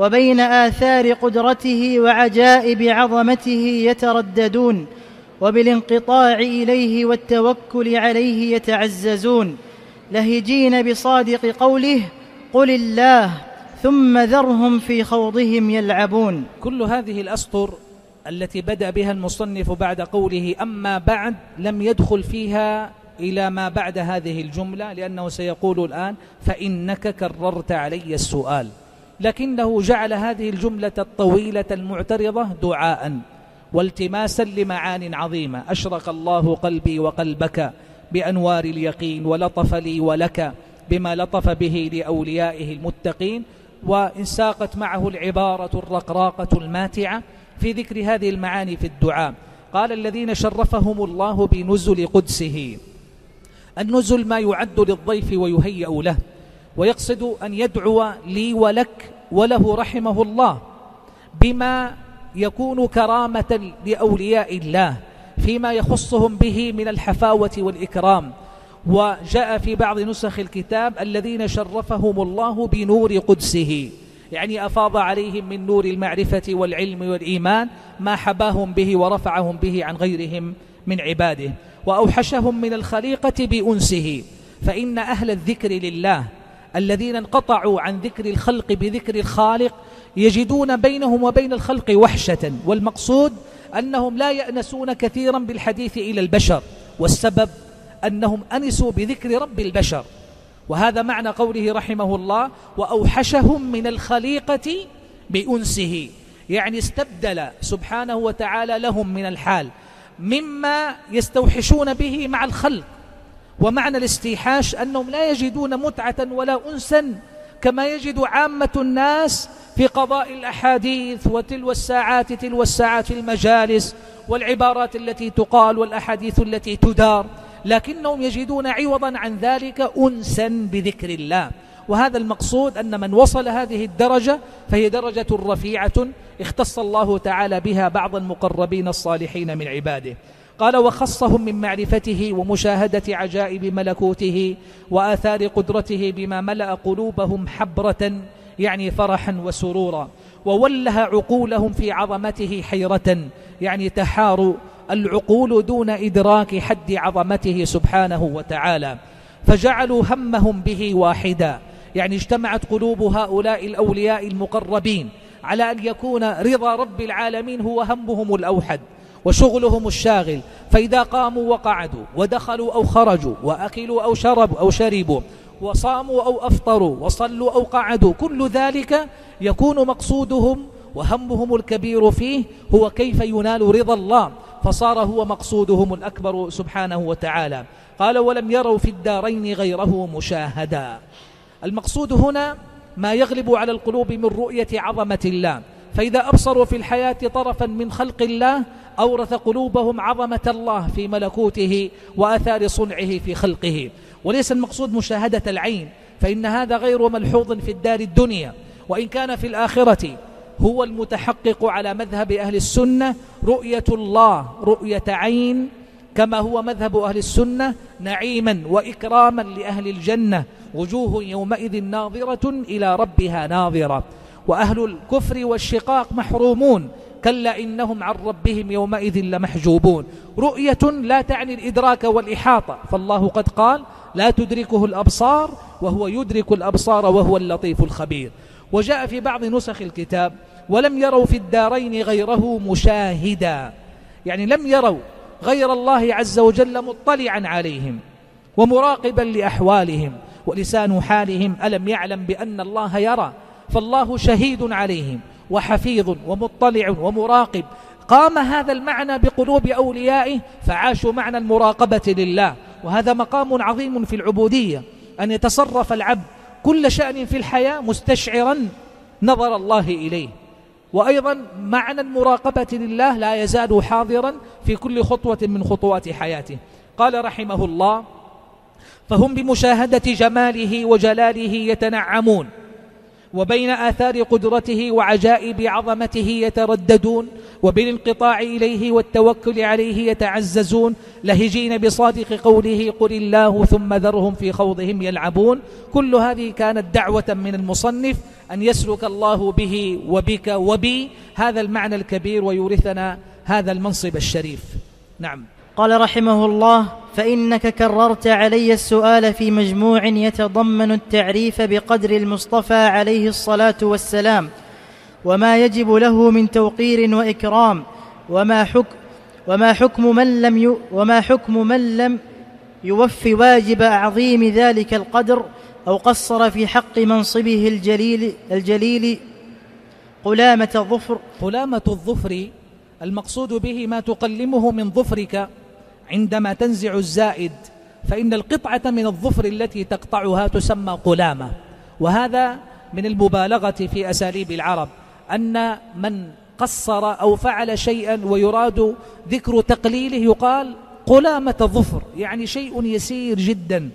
وبين آثار قدرته وعجائب عظمته يترددون وبالانقطاع إليه والتوكل عليه يتعززون. لهجين بصادق قوله قل الله ثم ذرهم في خوضهم يلعبون. كل هذه الأسطر التي بدأ بها المصنف بعد قوله أما بعد لم يدخل فيها إلى ما بعد هذه الجملة لأنه سيقول الآن فإنك كررت علي السؤال. لكنه جعل هذه الجملة الطويلة المعترضة دعاء والتماسا لمعان عظيمة. أشرق الله قلبي وقلبك بأنوار اليقين ولطف لي ولك بما لطف به لأوليائه المتقين. وإن ساقت معه العبارة الرقراقة الماتعة في ذكر هذه المعاني في الدعاء. قال الذين شرفهم الله بنزل قدسه. النزل ما يعد للضيف ويهيأ له. ويقصد أن يدعو لي ولك وله رحمه الله بما يكون كرامة لأولياء الله فيما يخصهم به من الحفاوة والإكرام. وجاء في بعض نسخ الكتاب الذين شرفهم الله بنور قدسه يعني أفاض عليهم من نور المعرفة والعلم والإيمان ما حباهم به ورفعهم به عن غيرهم من عباده. وأوحشهم من الخليقة بأنسه فإن أهل الذكر لله الذين انقطعوا عن ذكر الخلق بذكر الخالق يجدون بينهم وبين الخلق وحشة. والمقصود أنهم لا يأنسون كثيرا بالحديث إلى البشر والسبب أنهم أنسوا بذكر رب البشر. وهذا معنى قوله رحمه الله وأوحشهم من الخليقة بأنسه. يعني استبدل سبحانه وتعالى لهم من الحال مما يستوحشون به مع الخلق. ومعنى الاستيحاش أنهم لا يجدون متعة ولا أنسا كما يجد عامة الناس في قضاء الأحاديث وتلو الساعات تلو الساعات في المجالس والعبارات التي تقال والأحاديث التي تدار لكنهم يجدون عوضا عن ذلك أنسا بذكر الله. وهذا المقصود أن من وصل هذه الدرجة فهي درجة رفيعة اختص الله تعالى بها بعض المقربين الصالحين من عباده. قال وخصهم من معرفته ومشاهدة عجائب ملكوته وآثار قدرته بما ملأ قلوبهم حبرة يعني فرحا وسرورا. ووله عقولهم في عظمته حيرة يعني تحار العقول دون إدراك حد عظمته سبحانه وتعالى. فجعلوا همهم به واحدا يعني اجتمعت قلوب هؤلاء الأولياء المقربين على أن يكون رضا رب العالمين هو همهم الأوحد. وشغلهم الشاغل فإذا قاموا وقعدوا ودخلوا أو خرجوا وأكلوا أو شربوا أو شربوا وصاموا أو أفطروا وصلوا أو قعدوا كل ذلك يكون مقصودهم وهمهم الكبير فيه هو كيف ينال رضا الله فصار هو مقصودهم الأكبر سبحانه وتعالى. قال ولم يروا في الدارين غيره مشاهدا. المقصود هنا ما يغلب على القلوب من رؤية عظمة الله فإذا أبصروا في الحياة طرفا من خلق الله أورث قلوبهم عظمة الله في ملكوته وأثار صنعه في خلقه. وليس المقصود مشاهدة العين فإن هذا غير ملحوظ في الدار الدنيا. وإن كان في الآخرة هو المتحقق على مذهب أهل السنة رؤية الله رؤية عين كما هو مذهب أهل السنة نعيما وإكراما لأهل الجنة. وجوه يومئذ ناظرة إلى ربها ناظرة. وأهل الكفر والشقاق محرومون كلا إنهم عن ربهم يومئذ لمحجوبون. رؤية لا تعني الإدراك والإحاطة. فالله قد قال لا تدركه الأبصار وهو يدرك الأبصار وهو اللطيف الخبير. وجاء في بعض نسخ الكتاب ولم يروا في الدارين غيره مشاهدا. يعني لم يروا غير الله عز وجل مطلعا عليهم ومراقبا لأحوالهم ولسان حالهم. ألم يعلم بأن الله يرى؟ فالله شهيد عليهم. وحفيظ ومطلع ومراقب. قام هذا المعنى بقلوب أوليائه فعاشوا معنى المراقبة لله. وهذا مقام عظيم في العبودية أن يتصرف العبد كل شأن في الحياة مستشعرا نظر الله إليه. وأيضا معنى المراقبة لله لا يزال حاضرا في كل خطوة من خطوات حياته. قال رحمه الله فهم بمشاهدة جماله وجلاله يتنعمون وبين آثار قدرته وعجائب عظمته يترددون وبالانقطاع إليه والتوكل عليه يتعززون. لهجين بصادق قوله قل الله ثم ذرهم في خوضهم يلعبون. كل هذه كانت دعوة من المصنف أن يسلك الله به وبك وبي هذا المعنى الكبير ويورثنا هذا المنصب الشريف. نعم. قال رحمه الله فإنك كررت علي السؤال في مجموع يتضمن التعريف بقدر المصطفى عليه الصلاة والسلام وما يجب له من توقير وإكرام وما حكم وما حكم من لم ي وما حكم من لم يوف واجب عظيم ذلك القدر أو قصر في حق منصبه الجليل الجليل قلامة الظفر. قلامة الظفر المقصود به ما تقلمه من ظفرك عندما تنزع الزائد فإن القطعة من الظفر التي تقطعها تسمى قلامة. وهذا من المبالغة في أساليب العرب أن من قصر أو فعل شيئا ويراد ذكر تقليله يقال قلامة ظفر يعني شيء يسير جدا.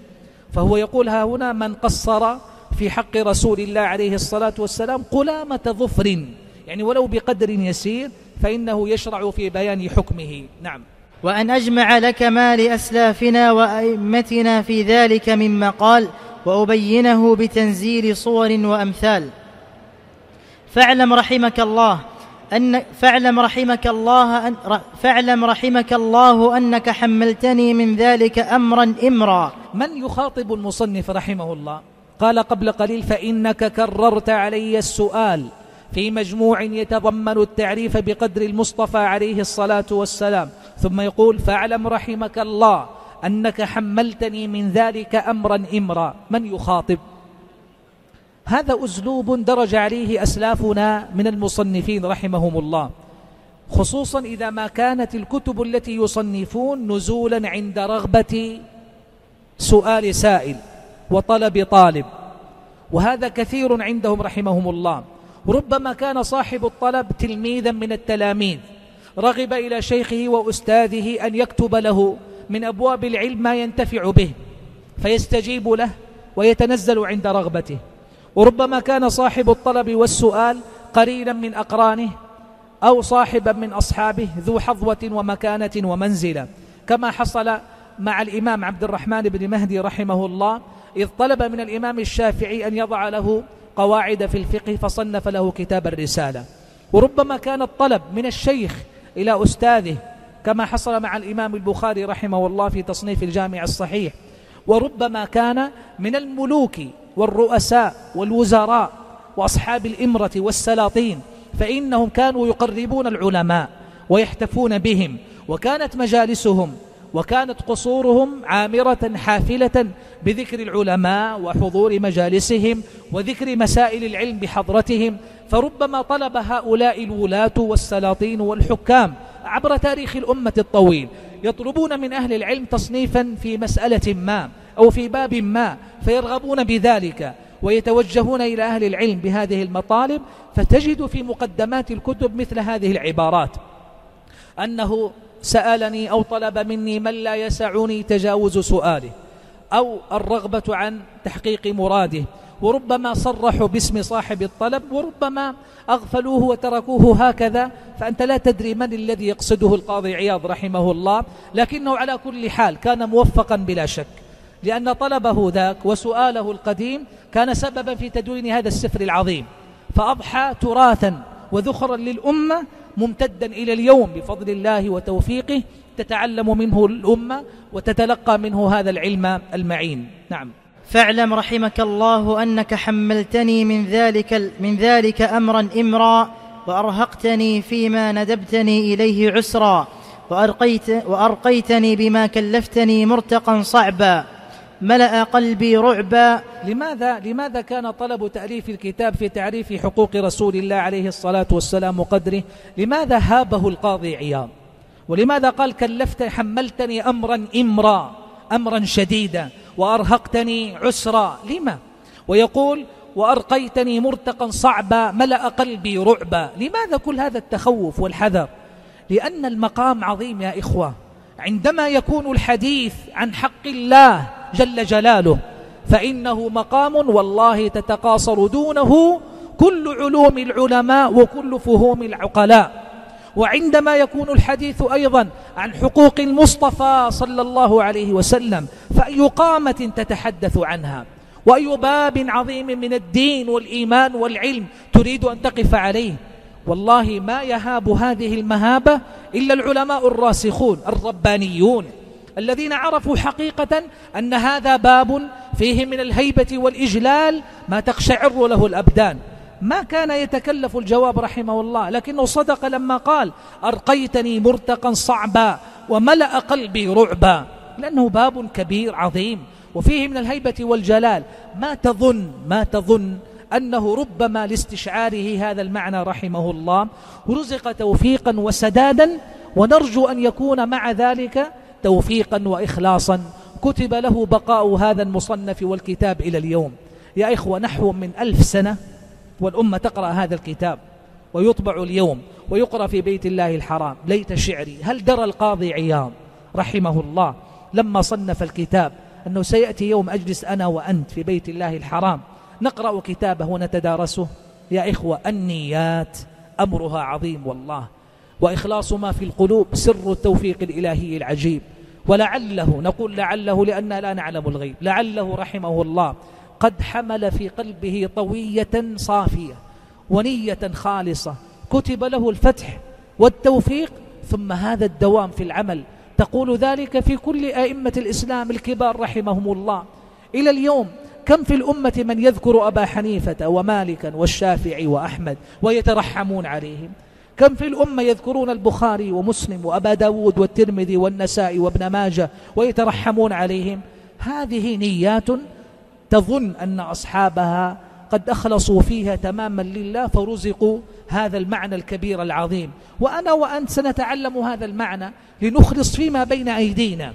فهو يقول ها هنا من قصر في حق رسول الله عليه الصلاة والسلام قلامة ظفر. يعني ولو بقدر يسير فإنه يشرع في بيان حكمه. نعم. وأن أجمع لك ما لأسلافنا وأئمتنا في ذلك من مقال وأبينه بتنزيل صور وأمثال. فاعلم رحمك الله أن فاعلم رحمك الله أن فاعلم رحمك الله أنك حملتني من ذلك أمرا إمرا. من يخاطب المصنف رحمه الله؟ قال قبل قليل فإنك كررت علي السؤال. في مجموع يتضمن التعريف بقدر المصطفى عليه الصلاة والسلام. ثم يقول فاعلم رحمك الله أنك حملتني من ذلك أمرا إمرا. من يخاطب؟ هذا أسلوب درج عليه أسلافنا من المصنفين رحمهم الله. خصوصا إذا ما كانت الكتب التي يصنفون نزولا عند رغبة سؤال سائل وطلب طالب. وهذا كثير عندهم رحمهم الله. ربما كان صاحب الطلب تلميذا من التلاميذ. رغب إلى شيخه وأستاذه أن يكتب له من أبواب العلم ما ينتفع به فيستجيب له ويتنزل عند رغبته. وربما كان صاحب الطلب والسؤال قرينا من أقرانه أو صاحبا من أصحابه ذو حظوة ومكانة ومنزلة. كما حصل مع الإمام عبد الرحمن بن مهدي رحمه الله إذ طلب من الإمام الشافعي أن يضع له قواعد في الفقه فصنف له كتاب الرسالة. وربما كان الطلب من الشيخ إلى أستاذه كما حصل مع الإمام البخاري رحمه الله في تصنيف الجامع الصحيح. وربما كان من الملوك والرؤساء والوزراء وأصحاب الإمرة والسلاطين فإنهم كانوا يقربون العلماء ويحتفون بهم وكانت مجالسهم وكانت قصورهم عامرة حافلة بذكر العلماء وحضور مجالسهم وذكر مسائل العلم بحضرتهم فربما طلب هؤلاء الولاة والسلاطين والحكام عبر تاريخ الأمة الطويل يطلبون من أهل العلم تصنيفا في مسألة ما أو في باب ما فيرغبون بذلك ويتوجهون إلى أهل العلم بهذه المطالب فتجد في مقدمات الكتب مثل هذه العبارات أنه سألني أو طلب مني من لا يسعني تجاوز سؤاله أو الرغبة عن تحقيق مراده. وربما صرحوا باسم صاحب الطلب وربما أغفلوه وتركوه هكذا. فأنت لا تدري من الذي يقصده القاضي عياض رحمه الله لكنه على كل حال كان موفقا بلا شك لأن طلبه ذاك وسؤاله القديم كان سببا في تدوين هذا السفر العظيم. فأضحى تراثا وذخرا للأمة ممتدا إلى اليوم بفضل الله وتوفيقه تتعلم منه الأمة وتتلقى منه هذا العلم المعين. نعم. فاعلم رحمك الله أنك حملتني من ذلك, من ذلك أمرا إمرا وأرهقتني فيما ندبتني إليه عسرا وأرقيت وأرقيتني بما كلفتني مرتقا صعبا. ملأ قلبي رعبا. لماذا لماذا كان طلب تأليف الكتاب في تعريف حقوق رسول الله عليه الصلاة والسلام وقدره؟ لماذا هابه القاضي عياض؟ ولماذا قال كلفت حملتني أمرا إمرا أمرا شديدا وأرهقتني عسرا؟ لما؟ ويقول وأرقيتني مرتقا صعبا ملأ قلبي رعبا. لماذا كل هذا التخوف والحذر؟ لأن المقام عظيم يا إخوة. عندما يكون الحديث عن حق الله جل جلاله. فإنه مقام والله تتقاصر دونه كل علوم العلماء وكل فهوم العقلاء. وعندما يكون الحديث أيضا عن حقوق المصطفى صلى الله عليه وسلم فأي قامة تتحدث عنها؟ وأي باب عظيم من الدين والإيمان والعلم تريد أن تقف عليه؟ والله ما يهاب هذه المهابة إلا العلماء الراسخون الربانيون. الذين عرفوا حقيقة أن هذا باب فيه من الهيبة والإجلال ما تقشعر له الأبدان. ما كان يتكلف الجواب رحمه الله لكنه صدق لما قال أرقيتني مرتقا صعبا وملأ قلبي رعبا. لأنه باب كبير عظيم وفيه من الهيبة والجلال. ما تظن ما تظن أنه ربما لاستشعاره هذا المعنى رحمه الله. رزق توفيقا وسدادا ونرجو أن يكون مع ذلك توفيقا وإخلاصا. كتب له بقاء هذا المصنف والكتاب إلى اليوم. يا إخوة نحو من ألف سنة والأمة تقرأ هذا الكتاب ويطبع اليوم ويقرأ في بيت الله الحرام. ليت شعري هل درى القاضي عياض؟ رحمه الله. لما صنف الكتاب أنه سيأتي يوم أجلس أنا وأنت في بيت الله الحرام نقرأ كتابه ونتدارسه. يا إخوة النيات أمرها عظيم والله. وإخلاص ما في القلوب سر التوفيق الإلهي العجيب. ولعله نقول لعله لأن لا نعلم الغيب. لعله رحمه الله قد حمل في قلبه طوية صافية ونية خالصة. كتب له الفتح والتوفيق ثم هذا الدوام في العمل. تقول ذلك في كل أئمة الإسلام الكبار رحمهم الله. إلى اليوم كم في الأمة من يذكر أبا حنيفة ومالكا والشافعي وأحمد ويترحمون عليهم؟ كم في الأمة يذكرون البخاري ومسلم وأبا داود والترمذي والنسائي وابن ماجة ويترحمون عليهم؟ هذه نيات تظن أن أصحابها قد أخلصوا فيها تماما لله فرزقوا هذا المعنى الكبير العظيم. وأنا وأنت سنتعلم هذا المعنى لنخلص فيما بين أيدينا.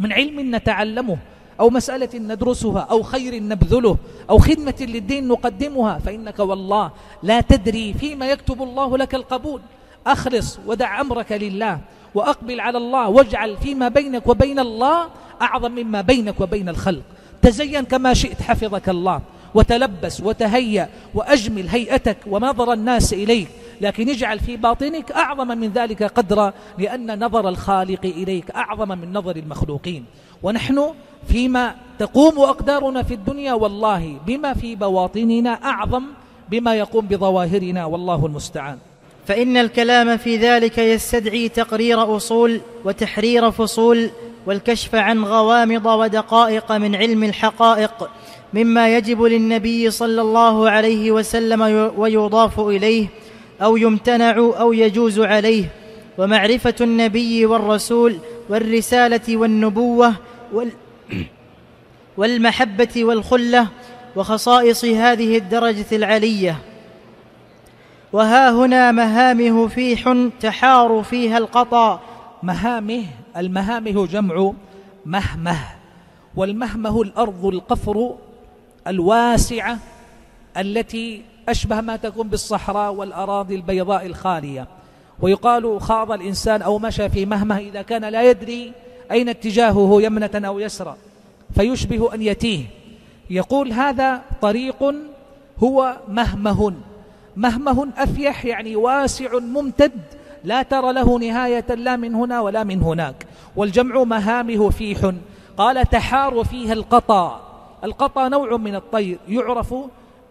من علم نتعلمه أو مسألة ندرسها أو خير نبذله أو خدمة للدين نقدمها فإنك والله لا تدري فيما يكتب الله لك القبول. أخلص ودع أمرك لله وأقبل على الله واجعل فيما بينك وبين الله أعظم مما بينك وبين الخلق. تزين كما شئت حفظك الله وتلبس وتهيأ وأجمل هيئتك ونظر الناس إليك. لكن اجعل في باطنك أعظم من ذلك قدرا لأن نظر الخالق إليك أعظم من نظر المخلوقين. ونحن فيما تقوم أقدارنا في الدنيا والله بما في بواطننا أعظم بما يقوم بظواهرنا والله المستعان. فإن الكلام في ذلك يستدعي تقرير أصول وتحرير فصول والكشف عن غوامض ودقائق من علم الحقائق مما يجب للنبي صلى الله عليه وسلم ويضاف إليه أو يمتنع أو يجوز عليه. ومعرفة النبي والرسول والرسالة والنبوة وال والمحبة والخلة وخصائص هذه الدرجة العلية. وها هنا مهامه فيح تحار فيها القطا. مهامه المهامه جمع مهمه. والمهمه الأرض القفر الواسعه التي أشبه ما تكون بالصحراء والأراضي البيضاء الخالية. ويقال خاض الإنسان أو مشى في مهمة إذا كان لا يدري أين اتجاهه يمنة أو يسرى؟ فيشبه أن يتيه. يقول هذا طريق هو مهمه مهمه أفيح يعني واسع ممتد لا ترى له نهاية لا من هنا ولا من هناك. والجمع مهامه فيح. قال تحار فيها القطا القطا نوع من الطير يعرف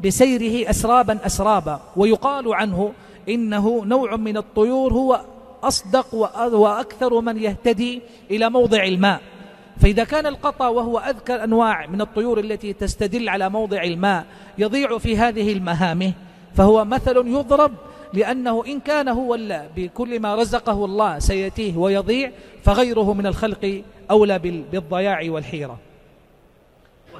بسيره أسرابا أسرابا ويقال عنه إنه نوع من الطيور هو أصدق وأكثر من يهتدي إلى موضع الماء. فإذا كان القطا وهو أذكر أنواع من الطيور التي تستدل على موضع الماء يضيع في هذه المهامه فهو مثل يضرب لأنه إن كان هو بكل ما رزقه الله سيتيه ويضيع فغيره من الخلق أولى بالضياع والحيرة.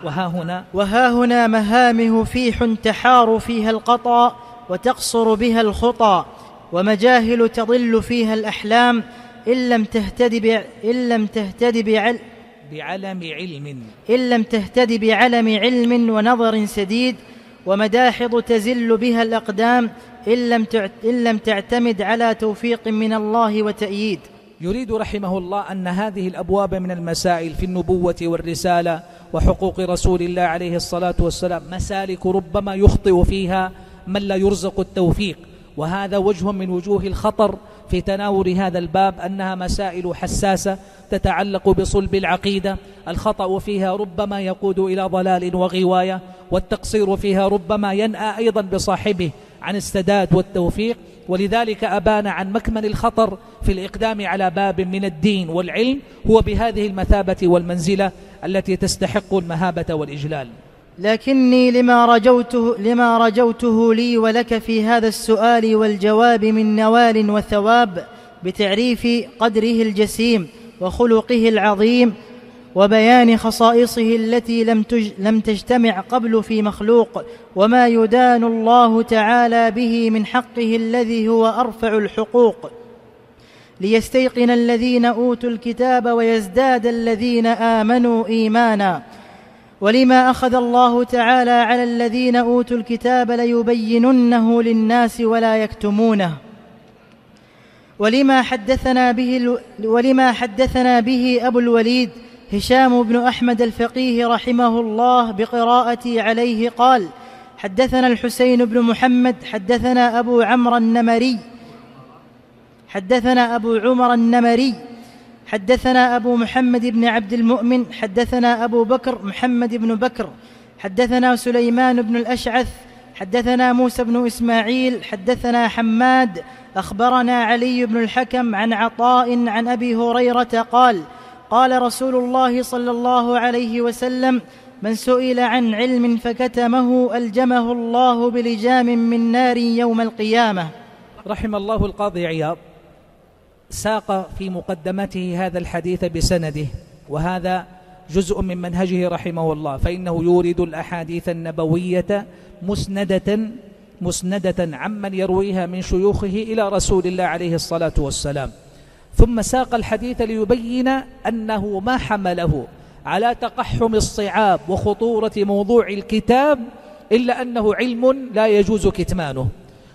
وها هنا وها هنا مهامه فيح تحار فيها القطا وتقصر بها الخطى. ومجاهل تضل فيها الأحلام إن لم تهتد إن لم تهتد بعل بعلم علم. إن لم تهتد بعلم علم ونظر سديد ومداحض تزل بها الأقدام إن لم, إن لم تعتمد على توفيق من الله وتأييد. يريد رحمه الله أن هذه الأبواب من المسائل في النبوة والرسالة وحقوق رسول الله عليه الصلاة والسلام مسالك ربما يخطئ فيها من لا يرزق التوفيق. وهذا وجه من وجوه الخطر في تناول هذا الباب أنها مسائل حساسة تتعلق بصلب العقيدة. الخطأ فيها ربما يقود إلى ضلال وغواية والتقصير فيها ربما ينأى أيضا بصاحبه عن السداد والتوفيق. ولذلك أبان عن مكمن الخطر في الإقدام على باب من الدين والعلم هو بهذه المثابة والمنزلة التي تستحق المهابة والإجلال. لكني لما رجوته لما رجوته لي ولك في هذا السؤال والجواب من نوال وثواب بتعريف قدره الجسيم وخلقه العظيم وبيان خصائصه التي لم لم تجتمع قبل في مخلوق وما يدان الله تعالى به من حقه الذي هو أرفع الحقوق. ليستيقن الذين أوتوا الكتاب ويزداد الذين آمنوا إيمانا. ولما أخذ الله تعالى على الذين أوتوا الكتاب ليبيننه للناس ولا يكتمونه. ولما حدثنا به ولما حدثنا به أبو الوليد هشام بن أحمد الفقيه رحمه الله بقراءتي عليه قال حدثنا الحسين بن محمد حدثنا أبو عمرو النمري حدثنا أبو عمر النمري حدثنا أبو محمد بن عبد المؤمن حدثنا أبو بكر محمد بن بكر. حدثنا سليمان بن الأشعث حدثنا موسى بن إسماعيل حدثنا حماد. أخبرنا علي بن الحكم عن عطاء عن أبي هريرة قال قال رسول الله صلى الله عليه وسلم من سئل عن علم فكتمه ألجمه الله بلجام من نار يوم القيامة. رحم الله القاضي عياض. ساق في مقدمته هذا الحديث بسنده وهذا جزء من منهجه رحمه الله فإنه يورد الأحاديث النبوية مسندة مسندة عمن يرويها من شيوخه إلى رسول الله عليه الصلاة والسلام. ثم ساق الحديث ليبين أنه ما حمله على تقحم الصعاب وخطورة موضوع الكتاب إلا أنه علم لا يجوز كتمانه.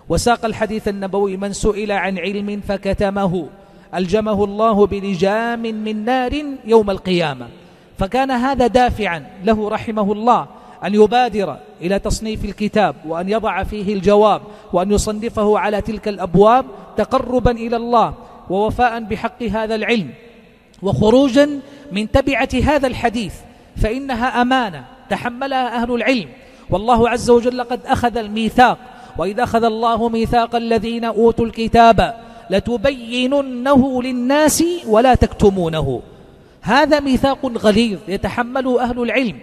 وساق الحديث النبوي من سئل عن علم فكتمه. ألجمه الله بلجام من نار يوم القيامة. فكان هذا دافعا له رحمه الله أن يبادر إلى تصنيف الكتاب وأن يضع فيه الجواب وأن يصنفه على تلك الأبواب تقربا إلى الله ووفاء بحق هذا العلم. وخروجا من تبعة هذا الحديث فإنها أمانة تحملها أهل العلم. والله عز وجل قد أخذ الميثاق وإذا أخذ الله ميثاق الذين أوتوا الكتاب لتبيننه للناس ولا تكتمونه. هذا ميثاق غليظ يتحمله أهل العلم.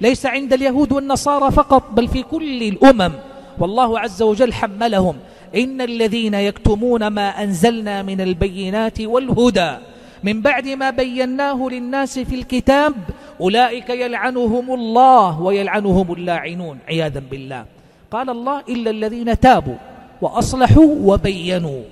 ليس عند اليهود والنصارى فقط بل في كل الأمم. والله عز وجل حملهم. إن الذين يكتمون ما أنزلنا من البينات والهدى من بعد ما بيناه للناس في الكتاب أولئك يلعنهم الله ويلعنهم اللاعنون. عياذا بالله. قال الله إلا الذين تابوا وأصلحوا وبينوا.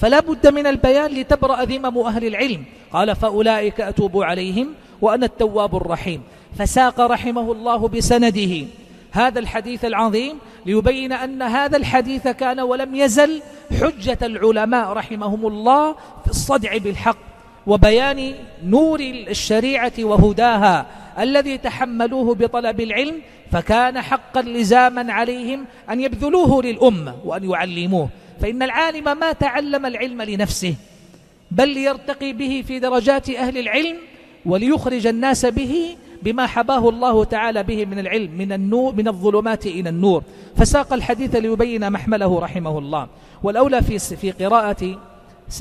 فلا بد من البيان لتبرأ ذمم أهل العلم. قال فأولئك أتوب عليهم وأنا التواب الرحيم. فساق رحمه الله بسنده. هذا الحديث العظيم ليبين أن هذا الحديث كان ولم يزل حجة العلماء رحمهم الله في الصدع بالحق وبيان نور الشريعة وهداها الذي تحملوه بطلب العلم. فكان حقا لزاما عليهم أن يبذلوه للأمة وأن يعلموه. فإن العالم ما تعلم العلم لنفسه بل ليرتقي به في درجات أهل العلم وليخرج الناس به بما حباه الله تعالى به من العلم من النور من الظلمات إلى النور. فساق الحديث ليبين محمله رحمه الله. والأولى في في قراءة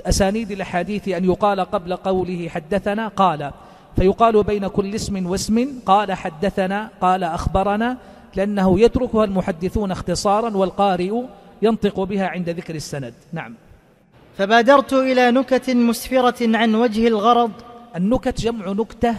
أسانيد الأحاديث أن يقال قبل قوله حدثنا قال. فيقال بين كل اسم واسم قال حدثنا قال أخبرنا لأنه يتركها المحدثون اختصارا والقارئ ينطق بها عند ذكر السند. نعم. فبادرت إلى نكت مسفرة عن وجه الغرض. النكت جمع نكتة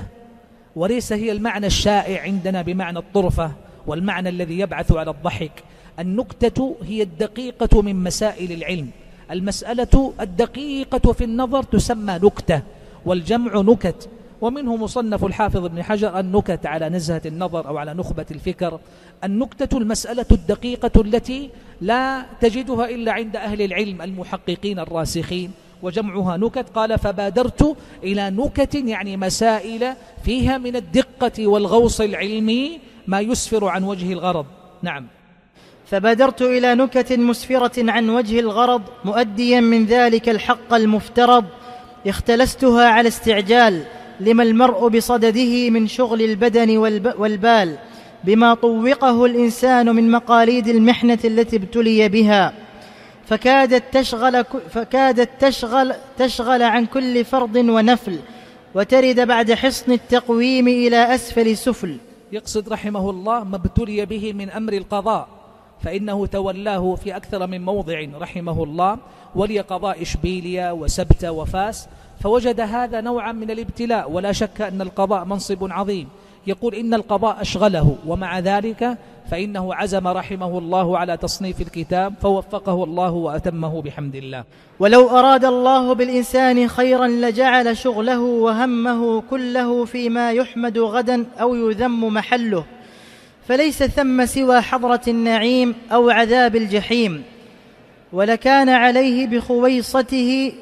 وليس هي المعنى الشائع عندنا بمعنى الطرفة والمعنى الذي يبعث على الضحك. النكتة هي الدقيقة من مسائل العلم. المسألة الدقيقة في النظر تسمى نكتة والجمع نكت. ومنه مصنف الحافظ ابن حجر النكت على نزهة النظر أو على نخبة الفكر. النكتة المسألة الدقيقة التي لا تجدها إلا عند أهل العلم المحققين الراسخين وجمعها نكت. قال فبادرت إلى نكت يعني مسائل فيها من الدقة والغوص العلمي ما يسفر عن وجه الغرض. نعم. فبادرت إلى نكت مسفرة عن وجه الغرض مؤديا من ذلك الحق المفترض اختلستها على استعجال لما المرء بصدده من شغل البدن والبال بما طوقه الإنسان من مقاليد المحنة التي ابتلي بها. فكادت تشغل فكادت تشغل تشغل عن كل فرض ونفل وترد بعد حصن التقويم إلى أسفل سفل. يقصد رحمه الله ما ابتلي به من أمر القضاء فإنه تولاه في أكثر من موضع رحمه الله ولي قضاء إشبيليا وسبت وفاس فوجد هذا نوعا من الابتلاء ولا شك أن القضاء منصب عظيم. يقول إن القضاء أشغله ومع ذلك فإنه عزم رحمه الله على تصنيف الكتاب فوفقه الله وأتمه بحمد الله. ولو أراد الله بالإنسان خيرا لجعل شغله وهمه كله فيما يحمد غدا أو يذم محله. فليس ثم سوى حضرة النعيم أو عذاب الجحيم. ولكان عليه بخويصته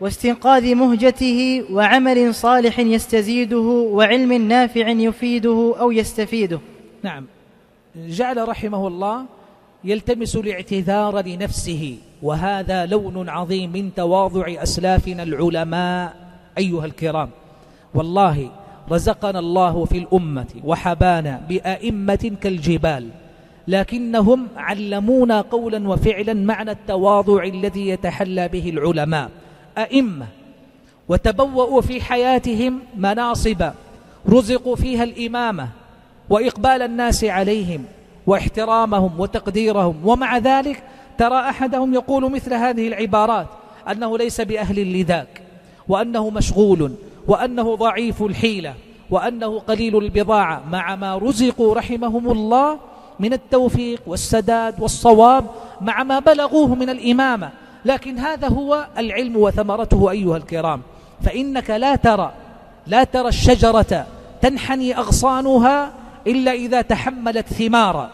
واستنقاذ مهجته وعمل صالح يستزيده وعلم نافع يفيده أو يستفيده. نعم. جعل رحمه الله يلتمس الاعتذار لنفسه وهذا لون عظيم من تواضع أسلافنا العلماء أيها الكرام. والله رزقنا الله في الأمة وحبانا بأئمة كالجبال لكنهم علمونا قولا وفعلا معنى التواضع الذي يتحلى به العلماء. أئمة وتبوأوا في حياتهم مناصب رزقوا فيها الإمامة وإقبال الناس عليهم واحترامهم وتقديرهم. ومع ذلك ترى أحدهم يقول مثل هذه العبارات أنه ليس بأهل لذاك وأنه مشغول وأنه ضعيف الحيلة وأنه قليل البضاعة. مع ما رزقوا رحمهم الله من التوفيق والسداد والصواب مع ما بلغوه من الإمامة. لكن هذا هو العلم وثمرته أيها الكرام. فإنك لا ترى لا ترى الشجرة تنحني أغصانها إلا إذا تحملت ثمارا.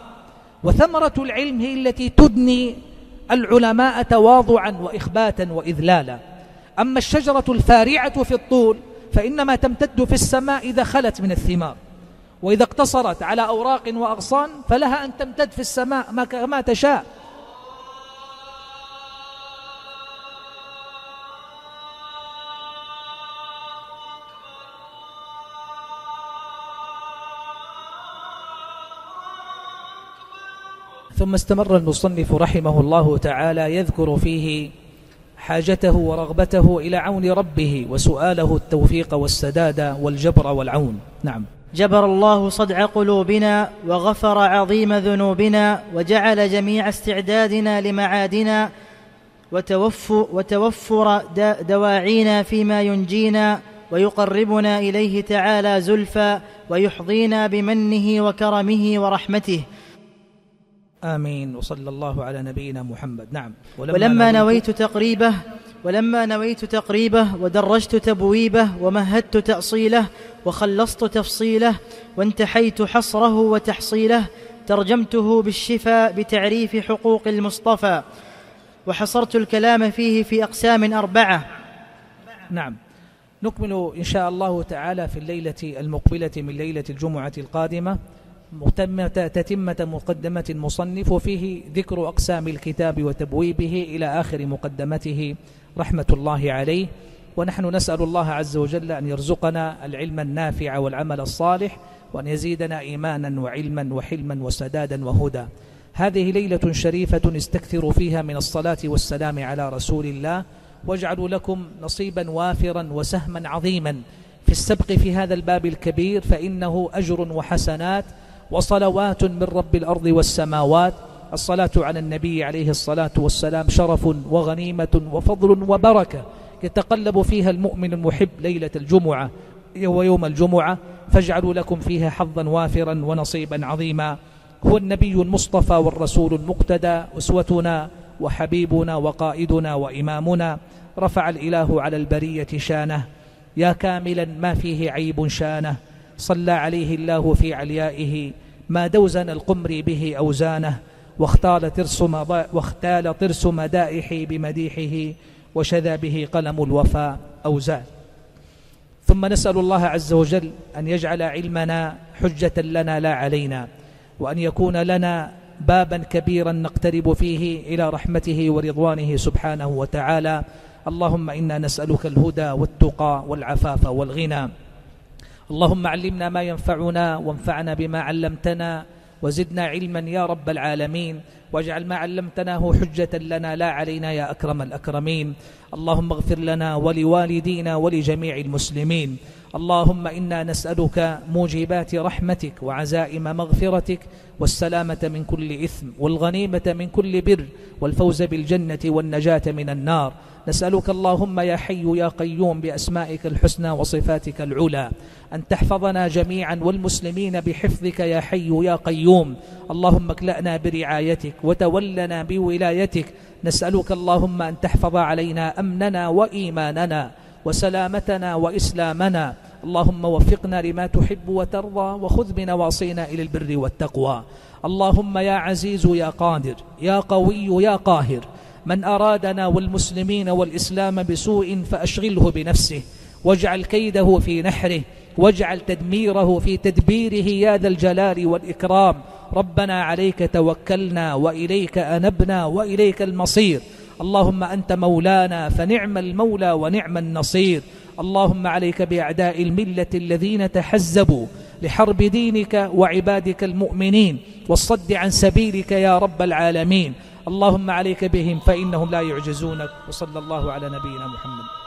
وثمرة العلم هي التي تدني العلماء تواضعا وإخباتا وإذلالا. أما الشجرة الفارعة في الطول فإنما تمتد في السماء إذا خلت من الثمار. وإذا اقتصرت على أوراق وأغصان فلها أن تمتد في السماء ما تشاء. ثم استمر المصنف رحمه الله تعالى يذكر فيه حاجته ورغبته إلى عون ربه وسؤاله التوفيق والسداد والجبر والعون. نعم. جبر الله صدع قلوبنا وغفر عظيم ذنوبنا وجعل جميع استعدادنا لمعادنا وتوفر, وتوفر دواعينا فيما ينجينا ويقربنا إليه تعالى زلفى ويحظينا بمنه وكرمه ورحمته آمين. وصلى الله على نبينا محمد. نعم. ولما, ولما نويت تقريبه ولما نويت تقريبه ودرجت تبويبه ومهدت تأصيله وخلصت تفصيله وانتحيت حصره وتحصيله ترجمته بالشفاء بتعريف حقوق المصطفى وحصرت الكلام فيه في أقسام أربعة. نعم. نكمل إن شاء الله تعالى في الليلة المقبلة من ليلة الجمعة القادمة. تتمة مقدمة المصنف وفيه ذكر أقسام الكتاب وتبويبه إلى آخر مقدمته. رحمة الله عليه. ونحن نسأل الله عز وجل أن يرزقنا العلم النافع والعمل الصالح وأن يزيدنا إيمانا وعلما وحلما وسدادا وهدى. هذه ليلة شريفة استكثروا فيها من الصلاة والسلام على رسول الله. واجعلوا لكم نصيبا وافرا وسهما عظيما. في السبق في هذا الباب الكبير فإنه أجر وحسنات. وصلوات من رب الأرض والسماوات. الصلاة على النبي عليه الصلاة والسلام شرف وغنيمة وفضل وبركة يتقلب فيها المؤمن المحب ليلة الجمعة ويوم الجمعة. فاجعلوا لكم فيها حظا وافرا ونصيبا عظيما. هو النبي المصطفى والرسول المقتدى أسوتنا وحبيبنا وقائدنا وإمامنا. رفع الإله على البرية شانه. يا كاملا ما فيه عيب شانه. صلى عليه الله في عليائه ما دوزن القمر به أوزانه واختال ترس, واختال ترس مدائحي بمديحه وشذا به قلم الوفاء أو زاد ثم نسأل الله عز وجل أن يجعل علمنا حجة لنا لا علينا وأن يكون لنا بابا كبيرا نقترب فيه إلى رحمته ورضوانه سبحانه وتعالى. اللهم إنا نسألك الهدى والتقى والعفاف والغنى. اللهم علمنا ما ينفعنا وانفعنا بما علمتنا وزدنا علما يا رب العالمين واجعل ما علمتناه حجة لنا لا علينا يا أكرم الأكرمين اللهم اغفر لنا ولوالدينا ولجميع المسلمين اللهم إنا نسألك موجبات رحمتك وعزائم مغفرتك والسلامة من كل إثم والغنيمة من كل بر والفوز بالجنة والنجاة من النار. نسألك اللهم يا حي يا قيوم بأسمائك الحسنى وصفاتك العلى أن تحفظنا جميعا والمسلمين بحفظك يا حي يا قيوم. اللهم اكلأنا برعايتك وتولنا بولايتك. نسألك اللهم أن تحفظ علينا أمننا وإيماننا وسلامتنا وإسلامنا. اللهم وفقنا لما تحب وترضى وخذ بنواصينا إلى البر والتقوى. اللهم يا عزيز يا قادر يا قوي يا قاهر من أرادنا والمسلمين والإسلام بسوء فأشغله بنفسه. واجعل كيده في نحره واجعل تدميره في تدبيره يا ذا الجلال والإكرام. ربنا عليك توكلنا وإليك أنبنا وإليك المصير. اللهم أنت مولانا فنعم المولى ونعم النصير. اللهم عليك بأعداء الملة الذين تحزبوا لحرب دينك وعبادك المؤمنين والصد عن سبيلك يا رب العالمين. اللهم عليك بهم فإنهم لا يعجزونك. وصلى الله على نبينا محمد.